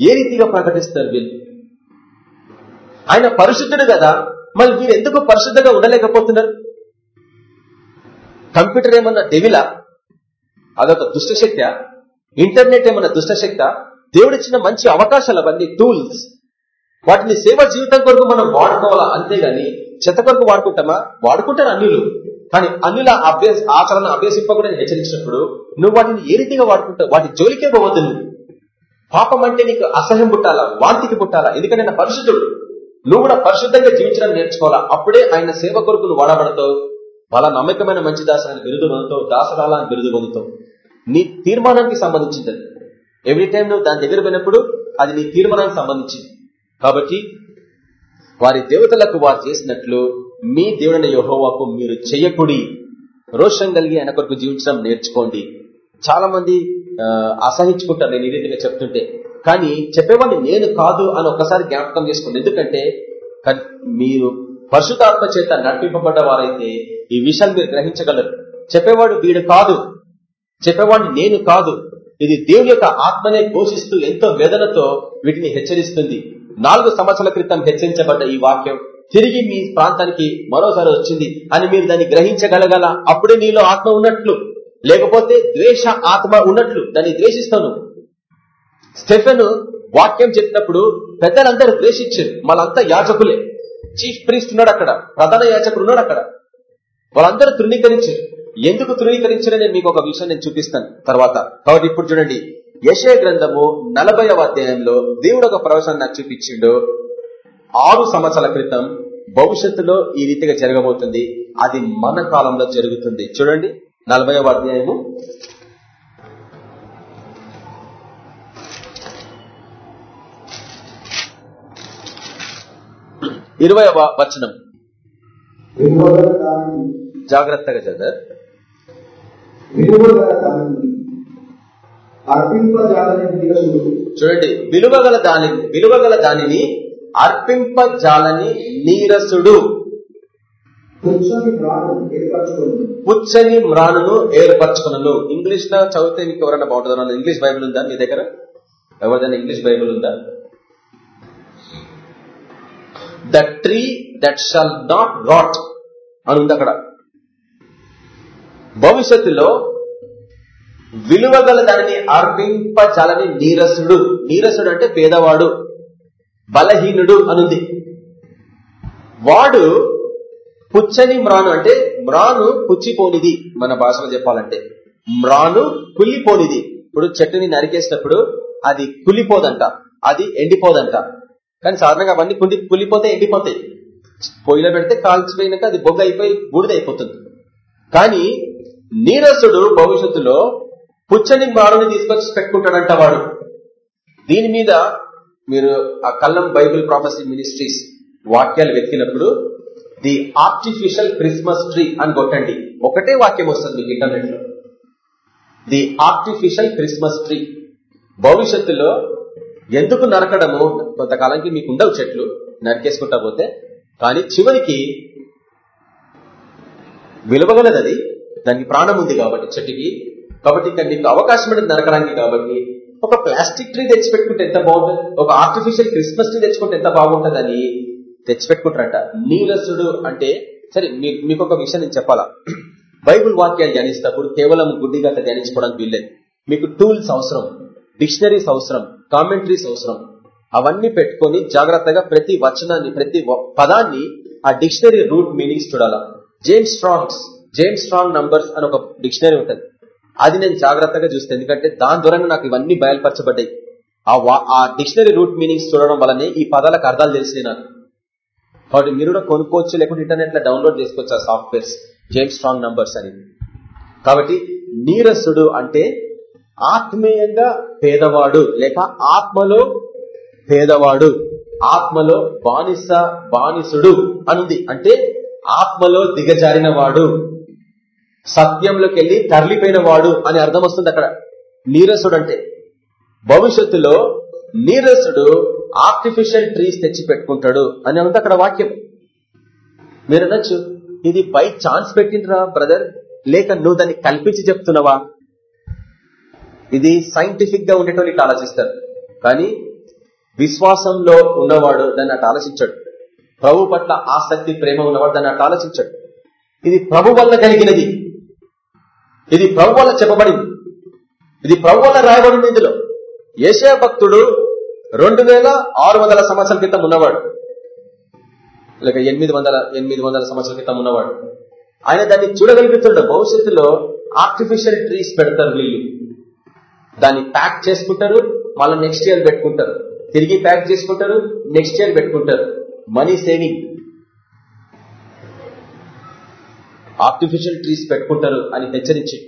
ఏ రీతిగా ప్రకటిస్తారు వీళ్ళు? ఆయన పరిశుద్ధుడు కదా. మరి మీరు ఎందుకు పరిశుద్ధంగా ఉండలేకపోతున్నారు? కంప్యూటర్ ఏమన్నా డెవిలా? అదొక దుష్టశక్తి. ఇంటర్నెట్ ఏమన్నా దుష్టశక్త? దేవుడిచ్చిన మంచి అవకాశాలు అవన్నీ టూల్స్ వాటిని సేవ జీవితం కొరకు మనం వాడుకోవాలా? అంతేగాని చెత్త కొరకు వాడుకుంటామా? వాడుకుంటారు అన్యులు. కానీ అన్యుల అభ్యాస ఆచరణ అభ్యసింపకూడని హెచ్చరించినప్పుడు నువ్వు వాటిని ఏ రీతిగా వాడుకుంటావు? వాటి జోలికే పోవద్దు నువ్వు. పాపం అంటే నీకు అసహ్యం పుట్టాలా? వాంతికి పుట్టాలా? ఎందుకంటే నా పరిశుద్ధుడు. నువ్వు కూడా పరిశుద్ధంగా జీవించడం నేర్చుకోవాలా? అప్పుడే ఆయన సేవ కొరకు నువ్వు వాడబడతావు. వాళ్ళ నమ్మకమైన మంచి దాసరాన్ని బిరుదు పొందుతావు దాసరాల బిరుదు పొందుతావు. నీ తీర్మానానికి సంబంధించింది ఎవ్రీ టైం నువ్వు దాని దగ్గర పోయినప్పుడు అది నీ తీర్మానానికి సంబంధించింది. కాబట్టి వారి దేవతలకు వారు చేసినట్లు మీ దేవుడైన యహోవాకు మీరు చెయ్యకుడి రోషం కలిగి ఆయన కొరకు జీవించడం నేర్చుకోండి. చాలా మంది అసహించుకుంటారు. నేను ఈ రీతిగా చెప్తుంటే కానీ చెప్పేవాడిని నేను కాదు అని ఒకసారి జ్ఞాపకం చేసుకోండి ఎందుకంటే మీరు పరిశుధాత్మ చేత నడిపింపబడ్డ వారైతే ఈ విషయాలు మీరు గ్రహించగలరు. చెప్పేవాడు వీడు కాదు. చెప్పేవాడిని నేను కాదు. ఇది దేవుని యొక్క ఆత్మనే ఘోషిస్తూ ఎంతో వేదనతో వీటిని హెచ్చరిస్తుంది. నాలుగు సంవత్సరాల క్రితం హెచ్చరించబడ్డ ఈ వాక్యం తిరిగి మీ ప్రాంతానికి మరోసారి వచ్చింది అని మీరు దాన్ని గ్రహించగలగల. అప్పుడే నీలో ఆత్మ ఉన్నట్లు. లేకపోతే ద్వేష ఆత్మ ఉన్నట్లు. దాన్ని ద్వేషిస్తాను. స్టెఫెన్ వాక్యం చెప్పినప్పుడు పెద్దలందరూ ద్వేషించారు. వాళ్ళంతా యాచకులే చీఫ్ ప్రీస్ట్ ఉన్నాడు అక్కడ. ప్రధాన యాచకుడు ఉన్నాడు అక్కడ. వాళ్ళందరూ తృణీకరించారు. ఎందుకు తృణీకరించారని మీకు ఒక విషయం నేను చూపిస్తాను. తర్వాత కాబట్టి ఇప్పుడు చూడండి. యశయ గ్రంథము నలభైవ అధ్యాయంలో దేవుడు ఒక ప్రవేశాన్ని నాకు చూపించిండు. ఆరు సంవత్సరాల క్రితం భవిష్యత్తులో ఈ రీతిగా జరగబోతుంది. అది మన కాలంలో జరుగుతుంది. చూడండి. నలభైవ అధ్యాయము ఇరవై వచనం. జాగ్రత్తగా చదవ. చూడండి విలువగల దాని విలువగల దానిని అర్పింపజాలని నీరసుడు. పుచ్చని మ్రాణును ఏర్పరచుకున్నాను ఇంగ్లీష్లో చదివితే మీకు ఎవరైనా బాగుంటుంది ఇంగ్లీష్ బైబిల్ ఉందా మీ దగ్గర? ఎవరిదైనా ఇంగ్లీష్ బైబిల్ ఉందా? The tree that shall not rot అని ఉంది అక్కడ. భవిష్యత్తులో విలువగల దానిని అర్పింపచాలని నీరసుడు. నీరసుడు అంటే పేదవాడు బలహీనుడు అనుంది. వాడు పుచ్చని మ్రాను అంటే మ్రాను పుచ్చిపోనిది. మన భాషలో చెప్పాలంటే మ్రాను కుల్లిపోనిది ఇప్పుడు చెట్టుని నరికేసినప్పుడు అది కులిపోదంట అది ఎండిపోదంట. కానీ సాధారణంగా అవన్నీ కుండి కులిపోతే ఎండిపోతాయి. పొయ్యిలో పెడితే కాల్చిపోయినాక అది బొగ్గ అయిపోయి బూడిద అయిపోతుంది. కానీ నీరసుడు భవిష్యత్తులో పుచ్చని మారుని తీసుకొచ్చి పెట్టుకుంటాడంట వాడు. దీని మీద మీరు ఆ కల్లం బైబిల్ ప్రాఫెసీ మినిస్ట్రీస్ వాక్యాలు వెతికినప్పుడు ది ఆర్టిఫిషియల్ క్రిస్మస్ ట్రీ అని కొట్టండి. ఒకటే వాక్యం వస్తుంది మీకు ఇంటర్నెట్లో ది ఆర్టిఫిషియల్ క్రిస్మస్ ట్రీ. భవిష్యత్తులో ఎందుకు నరకడము? కొంతకాలానికి మీకు ఉండవు చెట్లు నరికేసుకుంటా పోతే. కానీ చివరికి విలువగలదు అది దానికి ప్రాణం ఉంది కాబట్టి చెట్టుకి. కాబట్టి ఇక్కడ నీకు అవకాశం ఉంటుంది నరకడానికి కాబట్టి. ఒక ప్లాస్టిక్ ట్రీ తెచ్చిపెట్టుకుంటే ఎంత బాగుంటుంది ఒక ఆర్టిఫిషియల్ క్రిస్మస్ ట్రీ తెచ్చుకుంటే ఎంత బాగుంటుంది అని తెచ్చిపెట్టుకుంటారంట. నీరసుడు అంటే సరే మీకు ఒక విషయం నేను చెప్పాలా? బైబుల్ వాక్యాలు ధ్యానిస్తప్పుడు కేవలం గుడ్డిగా ధ్యానించుకోవడానికి వీల్లేదు. మీకు టూల్స్ అవసరం డిక్షనరీస్ అవసరం. కామెంటరీస్ అవసరం. అవన్నీ పెట్టుకొని జాగ్రత్తగా ప్రతి వచనాన్ని ప్రతి పదాన్ని ఆ డిక్షనరీ రూట్ మీనింగ్స్ చూడాలా. James Strong's James Strong numbers అని ఒక డిక్షనరీ ఉంటుంది. అది నేను జాగ్రత్తగా చూస్తాను ఎందుకంటే దాని ద్వారా నాకు ఇవన్నీ బయలుపరచబడ్డాయి. ఆ డిక్షనరీ రూట్ మీనింగ్స్ చూడడం వల్లనే ఈ పదాలకు అర్థాలు తెలిసినాయి నాకు. కాబట్టి మీరు కూడా కొనుక్కోవచ్చు లేకుంటే ఇంటర్నెట్లో డౌన్లోడ్ చేసుకోవచ్చు ఆ సాఫ్ట్వేర్స్. జేమ్స్ స్ట్రాంగ్ నంబర్స్ అని. కాబట్టి నీరసుడు అంటే ఆత్మీయంగా పేదవాడు లేక ఆత్మలో పేదవాడు ఆత్మలో బానిస బానిసుడు అనుంది. అంటే ఆత్మలో దిగజారిన వాడు సత్యంలోకి వెళ్ళి తరలిపోయిన వాడు అని అర్థం వస్తుంది అక్కడ. నీరసుడు అంటే భవిష్యత్తులో నీరసుడు ఆర్టిఫిషియల్ ట్రీస్ తెచ్చి పెట్టుకుంటాడు అని ఉంది అక్కడ వాక్యం. మీరు అనొచ్చు ఇది బై ఛాన్స్ పెట్టిండ్రా బ్రదర్ లేక నువ్వు దాన్ని కల్పించి చెప్తున్నావా? ఇది సైంటిఫిక్గా ఉండేటోళ్ళు ఇట్లా ఆలోచిస్తారు. కానీ విశ్వాసంలో ఉన్నవాడు దాన్ని అట్లా ఆలోచించాడు. ప్రభు పట్ల ఆసక్తి ప్రేమ ఉన్నవాడు దాన్ని అట్లా ఆలోచించాడు. ఇది ప్రభు వల్ల కలిగినది. ఇది ప్రభు వల్ల చెప్పబడింది. ఇది ప్రభు వల్ల రాయబడింది ఇందులో. ఏషియా భక్తుడు రెండు వేల ఆరు వందల సంవత్సరాల క్రితం ఉన్నవాడు. లేక ఎనిమిది వందల ఎనిమిది వందల సంవత్సరాల క్రితం ఉన్నవాడు. ఆయన దాన్ని చూడగలుగుతుండ భవిష్యత్తులో ఆర్టిఫిషియల్ ట్రీస్ పెడతారు వీళ్ళు. దాన్ని ప్యాక్ చేసుకుంటారు మళ్ళీ నెక్స్ట్ ఇయర్ పెట్టుకుంటారు. తిరిగి ప్యాక్ చేసుకుంటారు నెక్స్ట్ ఇయర్ పెట్టుకుంటారు. మనీ సేవింగ్ ఆర్టిఫిషియల్ ట్రీస్ పెట్టుకుంటారు అని హెచ్చరించి.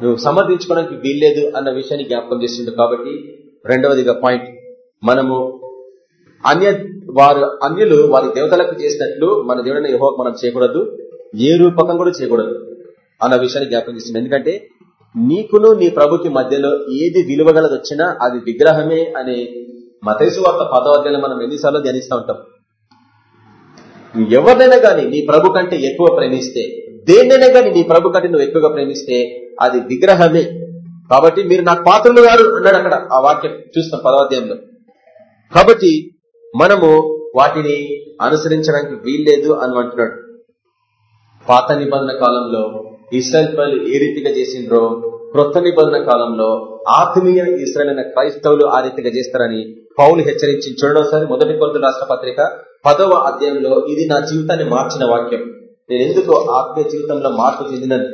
నువ్వు సమర్థించుకోవడానికి వీల్లేదు అన్న విషయాన్ని జ్ఞాపకం చేస్తుండే కాబట్టి రెండవదిగా పాయింట్ మనము అన్య వారు అన్యులు వారి దేవతలకు చేసినట్లు మన దేవుడైన యహోకు మనం చేయకూడదు ఏ రూపకం కూడా చేయకూడదు అన్న విషయాన్ని జ్ఞాపకం చేస్తుంది ఎందుకంటే నీకును నీ ప్రభుకి మధ్యలో ఏది విలువగలది వచ్చినా అది విగ్రహమే అనే మతేసు వార్త పదవాధ్యాయులు మనం ఎన్నిసార్లు ధ్యానిస్తూ ఉంటాం. ఎవరినైనా కానీ నీ ప్రభు కంటే ఎక్కువ ప్రేమిస్తే దేన్నైనా కానీ నీ ప్రభు కంటే నువ్వు ఎక్కువగా ప్రేమిస్తే అది విగ్రహమే. కాబట్టి మీరు నాకు పాత్రలు కాదు అన్నాడు అక్కడ ఆ వాక్యం చూస్తాం పదవాధ్యాయంలో కాబట్టి మనము వాటిని అనుసరించడానికి వీల్లేదు అని అంటున్నాడు. పాత నిబంధన కాలంలో ఇస్రాయల్ ఏ రీతిగా చేసిండ్రో క్రొత్త నిబంధన కాలంలో ఆత్మీయ ఇస్రాయల్ క్రైస్తవులు ఆ రీతిగా చేస్తారని పౌలు హెచ్చరించి చూడడం మొదటి కొలత రాష్ట్ర పత్రిక పదవ అధ్యాయంలో ఇది నా జీవితాన్ని మార్చిన వాక్యం. నేను ఎందుకు ఆత్మీయ జీవితంలో మార్పు చెందినది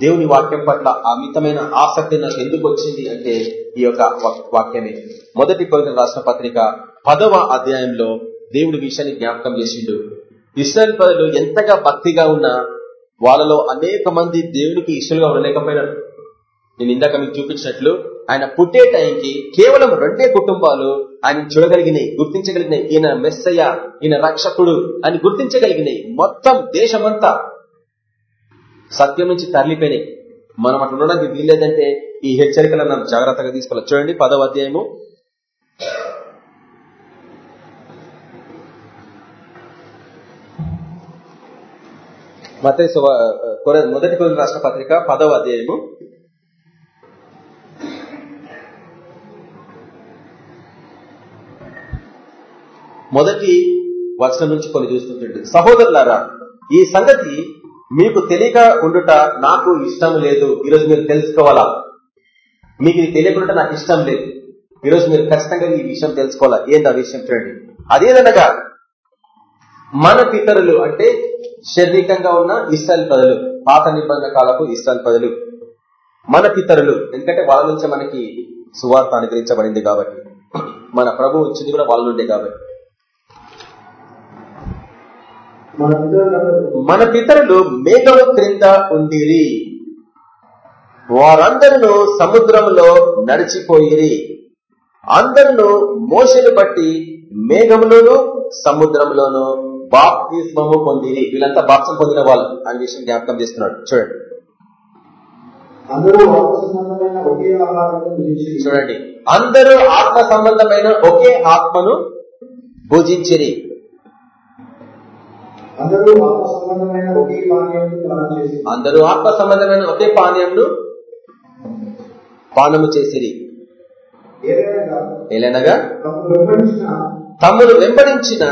దేవుని వాక్యం పట్ల అమితమైన ఆసక్తి నాకు ఎందుకు వచ్చింది అంటే ఈ యొక్క వాక్యమే. మొదటి కొలత రాష్ట్ర పత్రిక పదవ అధ్యాయంలో దేవుడి విషయాన్ని జ్ఞాపకం చేసిండు. ఇస్రాయల్ పదలు ఎంతగా భక్తిగా ఉన్నా వాళ్ళలో అనేక మంది దేవునికి ఇష్టలుగా ఉండలేకపోయినారు నేను ఇందాక మీకు చూపించినట్లు ఆయన పుట్టే టైంకి కేవలం రెండే కుటుంబాలు ఆయన చూడగలిగినాయి గుర్తించగలిగినాయి. ఈయన మెస్సయ్య ఈయన రక్షకుడు అని గుర్తించగలిగినాయి. మొత్తం దేశమంతా సత్యం నుంచి తరలిపోయినాయి. మనం అట్లా ఉండడానికి వీల్లేదంటే ఈ హెచ్చరికలను మనం జాగ్రత్తగా తీసుకోవాలి చూడండి పదవ అధ్యాయము. మత మొదటి కొన్ని రాష్ట్ర పత్రిక పదవ అధ్యాయము. మొదటి వచనం నుంచి కొన్ని చూస్తుంటుంది సహోదరులారా ఈ సంగతి మీకు తెలియక ఉండుట నాకు ఇష్టం లేదు. ఈరోజు మీరు తెలుసుకోవాలా? మీకు ఇది తెలియకుండా నాకు ఇష్టం లేదు. ఈరోజు మీరు ఖచ్చితంగా ఈ విషయం తెలుసుకోవాలా? ఏంటి ఆ విషయం చూడండి. అదేదనగా మన పితరులు అంటే శారీరకంగా ఉన్న ఇస్రాయల్ పదలు పాత నిబంధన కాలపు ఇస్రాయల్ పదలు మన పితరులు ఎందుకంటే వాళ్ళ నుంచే మనకి సువార్త అనుగ్రహించబడింది కాబట్టి. మన ప్రభు వచ్చింది కూడా వాళ్ళ నుండే కాబట్టి. మన పితరులు మేఘము క్రింద ఉండిరి. వారందరూ సముద్రంలో నడిచిపోయిరి. అందరూ మోసను బట్టి మేఘంలోను సముద్రంలోను బాప్తిస్మము పొందిరి. వీళ్ళంతా బాప్సం పొందిన వాళ్ళు. అనే విషయం జ్ఞాపకం చేస్తున్నాడు. చూడండి. చూడండి. అందరూ ఆత్మ సంబంధమైన ఒకే ఆత్మను భుజించిరి అందరూ ఆత్మ సంబంధమైన ఒకే పానీయం పానీయంను పానము చేసిరి. ఏలనగా తమ్ముడు వెంబడించిన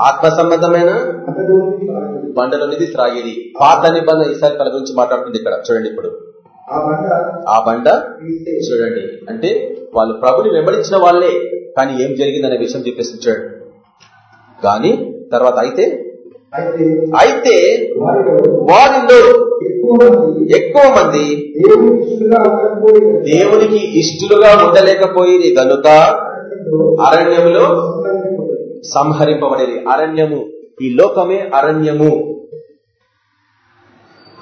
ఆత్మ సంబంధమైన. బండలోనిది త్రాగిరి పాత నిబంధన ఈసారి తల గురించి మాట్లాడుతుంది ఇక్కడ. చూడండి ఇప్పుడు. ఆ బండ చూడండి. అంటే వాళ్ళు ప్రభుని వెంబడించిన వాళ్ళే. కానీ ఏం జరిగిందనే విషయం చెప్పేసి చూడండి. కానీ తర్వాత అయితే అయితే వారిలో ఎక్కువ మంది దేవునికి ఇష్టలుగా ఉండలేకపోయి గనుక అరణ్యములో సంహరింపబడేది. అరణ్యము. ఈ లోకమే అరణ్యము.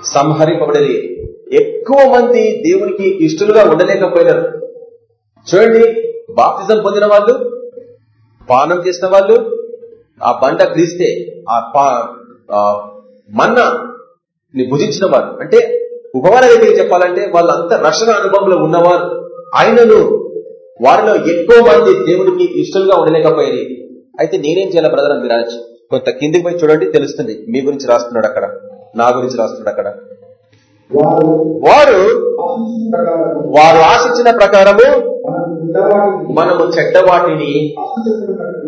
సంహరింపబడేది. ఎక్కువ మంది దేవునికి ఇష్టలుగా ఉండలేకపోయినారు. చూడండి బాప్తిజం పొందిన వాళ్ళు పానం చేసిన వాళ్ళు ఆ బండ క్రీస్తే ఆ పా- ఆ మన్నా ని భుజించిన వారు అంటే ఉపమాన రీతిగా చెప్పాలంటే వాళ్ళంతా రక్షణ అనుభవంలో ఉన్నవారు. ఆయనను వారిలో ఎక్కువ మంది దేవుడికి ఇష్టలుగా ఉండలేకపోయారు అయితే నేనేం చేయాలి బ్రదర్ అని మీరు కొంత కిందికి పోయి చూడండి తెలుస్తుంది. మీ గురించి రాస్తున్నాడు అక్కడ. నా గురించి రాస్తున్నాడు అక్కడ. వారు వారు ఆశించిన ప్రకారము మనము చెడ్డ వాటిని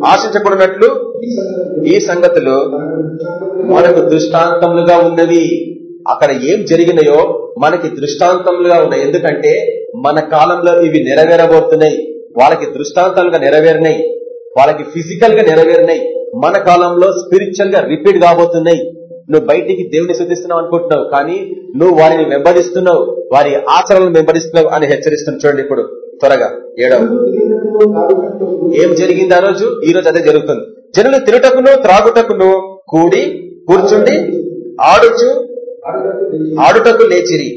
ఆశించకున్నట్లు ఈ సంగతులు మనకు దృష్టాంతములుగా ఉన్నవి. అక్కడ ఏం జరిగినాయో మనకి దృష్టాంతములుగా ఉన్నాయి. ఎందుకంటే మన కాలంలో ఇవి నెరవేరబోతున్నాయి. వాళ్ళకి దృష్టాంతాలుగా నెరవేరినాయి. వాళ్ళకి ఫిజికల్గా నెరవేరినాయి. మన కాలంలో స్పిరిచువల్గా రిపీట్ కాబోతున్నాయి. నువ్వు బయటికి దేవుని శుద్ధిస్తున్నావు అనుకుంటున్నావు కానీ నువ్వు వారిని వెంబడిస్తున్నావు వారి ఆచరణను వెంబడిస్తున్నావు అని హెచ్చరిస్తున్నావు చూడండి ఇప్పుడు త్వరగా. ఏడవ. ఏం జరిగింది ఆ రోజు? ఈ రోజు అదే జరుగుతుంది. జనులు తిరుటకును త్రాగుటకును కూడి కూర్చుండి ఆడుచు ఆడుటకు లేచిరి.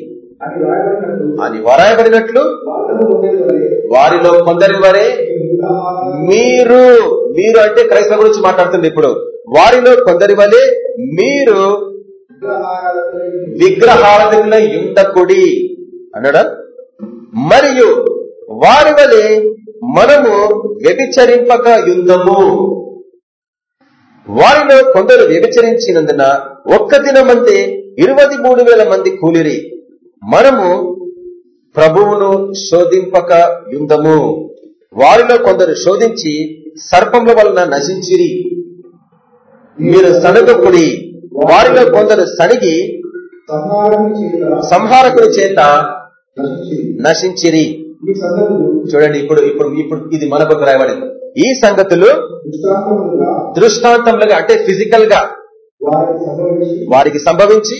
అని వరాయబడినట్లు వారిలో కొందరి వరే మీరు మీరు అంటే క్రైస్తవ గురించి మాట్లాడుతుంది ఇప్పుడు. వారిలో కొందరి వలె మీరు విగ్రహారాధకుల యుద్ధకుడి అన్నాడా? మరియు వారి వలె మనము వ్యభిచరింపక యుద్ధము వారిలో కొందరు వ్యభిచరించినందున ఒక్క దినమంతే ఇరవై మూడు వేల మంది కూలిరి. మనము ప్రభువును శోధింపక యుద్ధము వారిలో కొందరు శోధించి సర్పముల వలన నశించిరి. మీరు సనగకుడి వారిలో కొందరు సనిగి సంహారకుడి చేత నశించిరి. చూడండి ఇప్పుడు ఇప్పుడు ఇప్పుడు ఇది మనకు రాయబడింది ఈ సంగతులు దృష్టాంతములుగా అంటే ఫిజికల్గా వారికి సంభవించి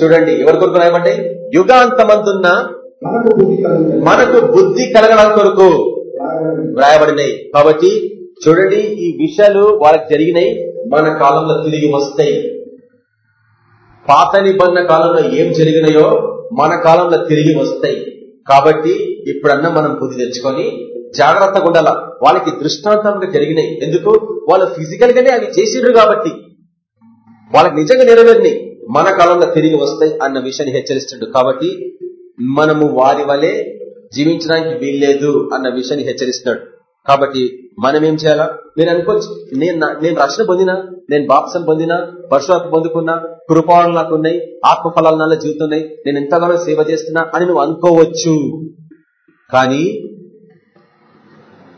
చూడండి ఎవరి కొరకు రాయబడ్డాయి? యుగాంతమంతున్న మనకు బుద్ధి కలగడం కొరకు వ్రాయబడినాయి కాబట్టి చూడండి ఈ విషయాలు వాళ్ళకి జరిగినాయి మన కాలంలో తిరిగి వస్తాయి. పాత నిబంధన కాలంలో ఏం జరిగినాయో మన కాలంలో తిరిగి వస్తాయి. కాబట్టి ఇప్పుడన్నా మనం బుద్ధి తెచ్చుకొని జాగ్రత్తగా ఉండాల. వాళ్ళకి దృష్టాంతంగా జరిగినాయి ఎందుకు? వాళ్ళు ఫిజికల్ గానే అవి చేసిండ్రు కాబట్టి. వాళ్ళకి నిజంగా నెరవేరినాయి మన కాలంలో తిరిగి వస్తాయి అన్న విషయాన్ని హెచ్చరిస్తుండ్రు. కాబట్టి మనము వారి వలె జీవించడానికి వీల్లేదు అన్న విషయాన్ని హెచ్చరిస్తున్నాడు. కాబట్టి మనం ఏం చేయాలా? మీరు అనుకోవచ్చు నేను నేను రక్షణ పొందినా నేను బాప్సం పొందినా పరశురాత్మ పొందుకున్నా కృపాలు నాకు ఉన్నాయి ఆత్మఫలాలు నాలో జీవితున్నాయి నేను ఎంతగానో సేవ చేస్తున్నా అని నువ్వు అనుకోవచ్చు. కానీ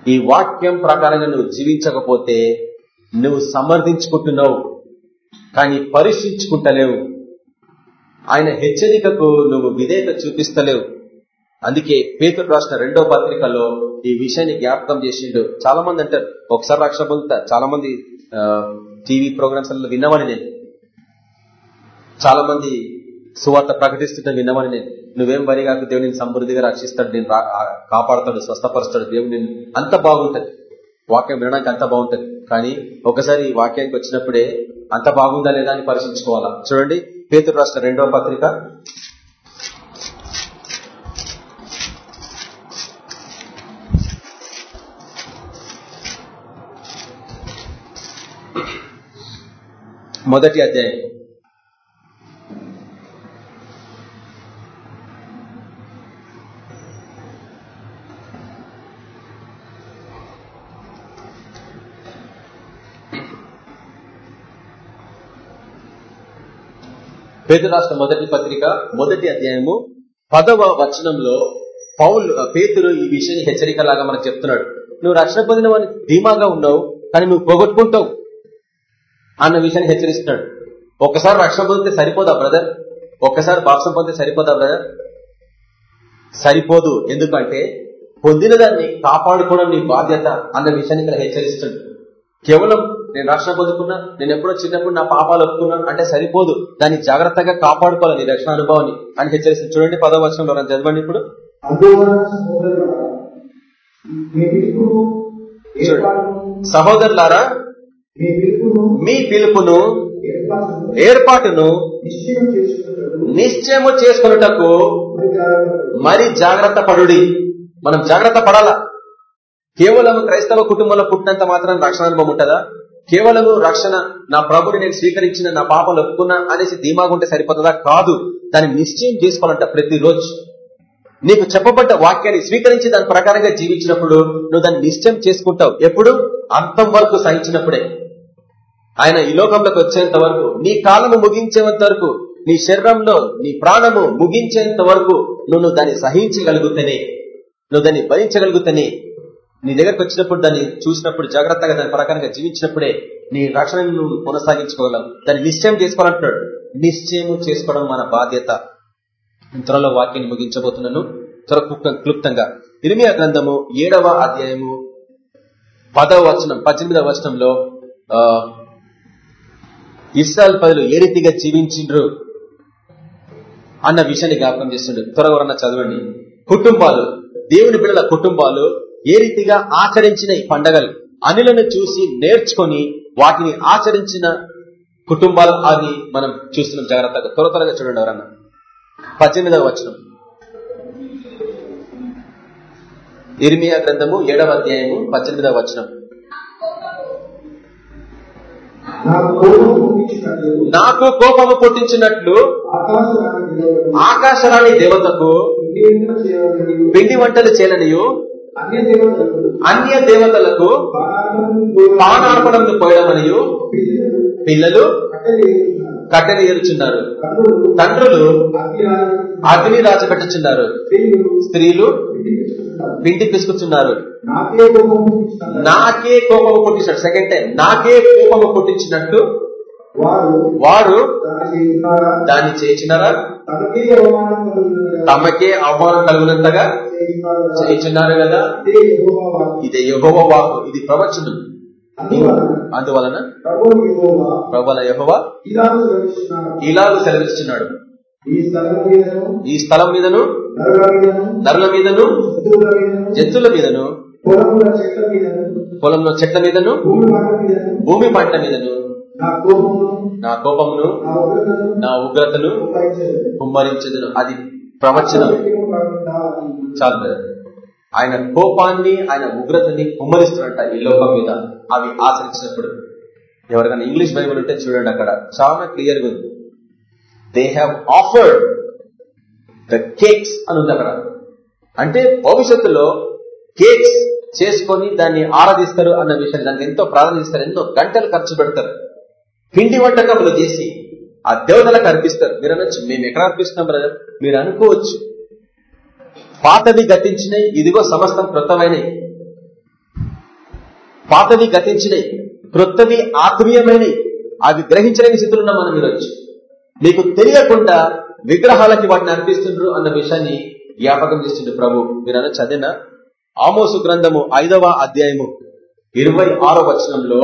ఈ వాక్యం ప్రకారంగా నువ్వు జీవించకపోతే నువ్వు సమర్థించుకుంటున్నావు కానీ పరీక్షించుకుంటలేవు. ఆయన హెచ్చరికకు నువ్వు విధేయత చూపిస్తలేవు. అందుకే పేతుడు రాసిన రెండో పత్రికలో ఈ విషయాన్ని జ్ఞాపకం చేసిండు. చాలా మంది అంటారు ఒకసారి రక్షణ పొందుతా చాలా మంది టీవీ ప్రోగ్రామ్స్ విన్నామని నేను. చాలా మంది సువార్త ప్రకటిస్తుంటే విన్నామని నేను. నువ్వేం వరిగాక దేవుడు నేను సమృద్ధిగా రక్షిస్తాడు నేను కాపాడుతాడు స్వస్థపరుస్తాడు దేవుడు నేను అంత బాగుంటది. వాక్యం వినడానికి అంత బాగుంటది. కానీ ఒకసారి వాక్యానికి వచ్చినప్పుడే అంత బాగుందా లేదా అని పరీక్షించుకోవాలా చూడండి. పేతురు రాసిన రెండవ పత్రిక. మొదటి అధ్యాయం. పేద రాష్ట్ర మొదటి పత్రిక మొదటి అధ్యాయము పదవ వచనంలో పౌల్ పేతురు ఈ విషయాన్ని హెచ్చరికలాగా మనకు చెప్తున్నాడు. నువ్వు రక్షణ పొందిన వాడిని ధీమాగా ఉన్నావు కానీ నువ్వు పోగొట్టుకుంటావు అన్న విషయాన్ని హెచ్చరిస్తున్నాడు. ఒక్కసారి రక్షణ పొందితే సరిపోదా బ్రదర్? ఒక్కసారి బాప్సం పొందితే సరిపోదా బ్రదర్? సరిపోదు. ఎందుకంటే పొందిన దాన్ని కాపాడుకోవడం నీ బాధ్యత అన్న విషయాన్ని ఇక్కడ హెచ్చరిస్తుంది కేవలం నేను రక్షణ పొందుకున్నా నేను ఎప్పుడో చిన్నప్పుడు నా పాపాలు ఒప్పుకున్నా అంటే సరిపోదు. దాన్ని జాగ్రత్తగా కాపాడుకోవాలి నీ రక్షణ అనుభవాన్ని. అని హెచ్చరిస్తుంది. చూడండి పదవ వర్షంలో నన్ను చదవండి ఇప్పుడు. సహోదరులారా, మీ పిలుపును ఏర్పాటును నిశ్చయము చేసుకున్నటకు. మరి జాగ్రత్త పడుడి మనం జాగ్రత్త పడాలా కేవలం క్రైస్తవ కుటుంబంలో పుట్టినంత మాత్రం రక్షణ అనుభవం ఉంటుందా? కేవలము రక్షణ నా ప్రభుని నేను స్వీకరించిన నా పాపలు ఒప్పుకున్నా అనేసి ధీమాగుంటే సరిపోతుందా? కాదు. దాన్ని నిశ్చయం చేసుకోవాలంట ప్రతిరోజు. నీకు చెప్పబడ్డ వాక్యాన్ని స్వీకరించి దాని ప్రకారంగా జీవించినప్పుడు నువ్వు దాన్ని నిశ్చయం చేసుకుంటావు. ఎప్పుడు? అంతం వరకు సహించినప్పుడే. ఆయన ఈ లోకంలోకి వచ్చేంత వరకు నీ కాలము ముగించేంత వరకు నీ శరీరంలో నీ ప్రాణము ముగించేంత వరకు నువ్వు దాన్ని సహించగలుగుతానే నువ్వు దాన్ని భరించగలుగుతానే నీ దగ్గరకు వచ్చినప్పుడు దాన్ని చూసినప్పుడు జాగ్రత్తగా దాని ప్రకారంగా జీవించినప్పుడే నీ రక్షణను నువ్వు కొనసాగించుకోగలవు. దాన్ని నిశ్చయం చేసుకోవాలంటున్నాడు. నిశ్చయము చేసుకోవడం మన బాధ్యత. త్వరలో వాక్యాన్ని ముగించబోతున్నాను. త్వర క్లుప్తంగా. ఇరిమియా గ్రంథము ఏడవ అధ్యాయము పదవ వచనం పద్దెనిమిదవ వచనంలో ఆ, ఇస్రాయల్ పదులు ఏ రీతిగా జీవించిండ్రు అన్న విషయాన్ని జ్ఞాపకం చేస్తుండ్రు త్వరగా చదవండి. కుటుంబాలు దేవుని బిడ్డల కుటుంబాలు ఏ రీతిగా ఆచరించిన ఈ పండగలు అనిలను చూసి నేర్చుకొని వాటిని ఆచరించిన కుటుంబాలు అని మనం చూస్తున్నాం జాగ్రత్తగా త్వర త్వరగా చూడండి ఎవరన్నా పద్దెనిమిదవ వచనం ఇర్మియా గ్రంథము ఏడవ అధ్యాయము పద్దెనిమిదవ వచనం నాకు కోపము పుట్టించినట్లు ఆకాశరాణి దేవతకు. పిండి వంటలు చేయననియు అన్య దేవతలకు పానార్పణను పోయడం పానార్పణం పోయడమనియు పిల్లలు కట్టెలు ఏరుచున్నారు. తండ్రులు అగ్ని రాజపెట్టుచున్నారు. స్త్రీలు. పిండి పిసుకుతున్నారు నాకే కోపము పుట్టించినట్టు. సెకండ్ టైం నాకే కోపము పుట్టించినట్టు. వారు దాన్ని చేయించినారా తమకే అవమానం కలుగునంతగా. చేయించున్నారు కదా ఇదే యెహోవా వాకు ఇది ప్రవచనం అందువలన ప్రభుల యహోవా. ఇలాగ సెలవిస్తున్నాడు ఈ స్థలం మీదను నరుల మీదను జంతువుల మీదను పొలంలో చెట్ల మీదను భూమి పంట మీదను నా కోపమును నా కోపమును నా ఉగ్రతను కుమ్మరించెదను. అది ప్రవచనం. చాలు. ఆయన కోపాన్ని ఆయన ఉగ్రతని కుమ్మరిస్తున్నట్ట ఈ లోకం మీద. అవి ఆచరించినప్పుడు. ఎవరికైనా ఇంగ్లీష్ బైబుల్ ఉంటే చూడండి అక్కడ. చాలా క్లియర్గా ఉంది. They have offered the cakes అని ఉంది అక్కడ. అంటే భవిష్యత్తులో కేక్స్ చేసుకొని దాన్ని ఆరాధిస్తారు అన్న విషయాన్ని దానికి ఎంతో ప్రాధాన్యత ఎన్నో గంటలు ఖర్చు పెడతారు. పిండి వంటకములు చేసి ఆ దేవతలకు అర్పిస్తారు. మీరు అనొచ్చు మేము ఎక్కడ అర్పిస్తున్నాం బ్రదర్ మీరు అనుకోవచ్చు. పాతవి గతించినాయి ఇదిగో సమస్తం కృతమైనవి పాతవి గతించినవి క్రొత్తవి ఆత్మీయమైనవి అవి గ్రహించలేని స్థితిలో మనం ఈరోజు. మీకు తెలియకుండా విగ్రహాలకి వాటిని అర్పిస్తుండ్రు అన్న విషయాన్ని జ్ఞాపకం చేస్తుండ్రు ప్రభు. మీరు చదివిన ఆమోసు గ్రంథము ఐదవ అధ్యాయము ఇరవై ఆరో వచనంలో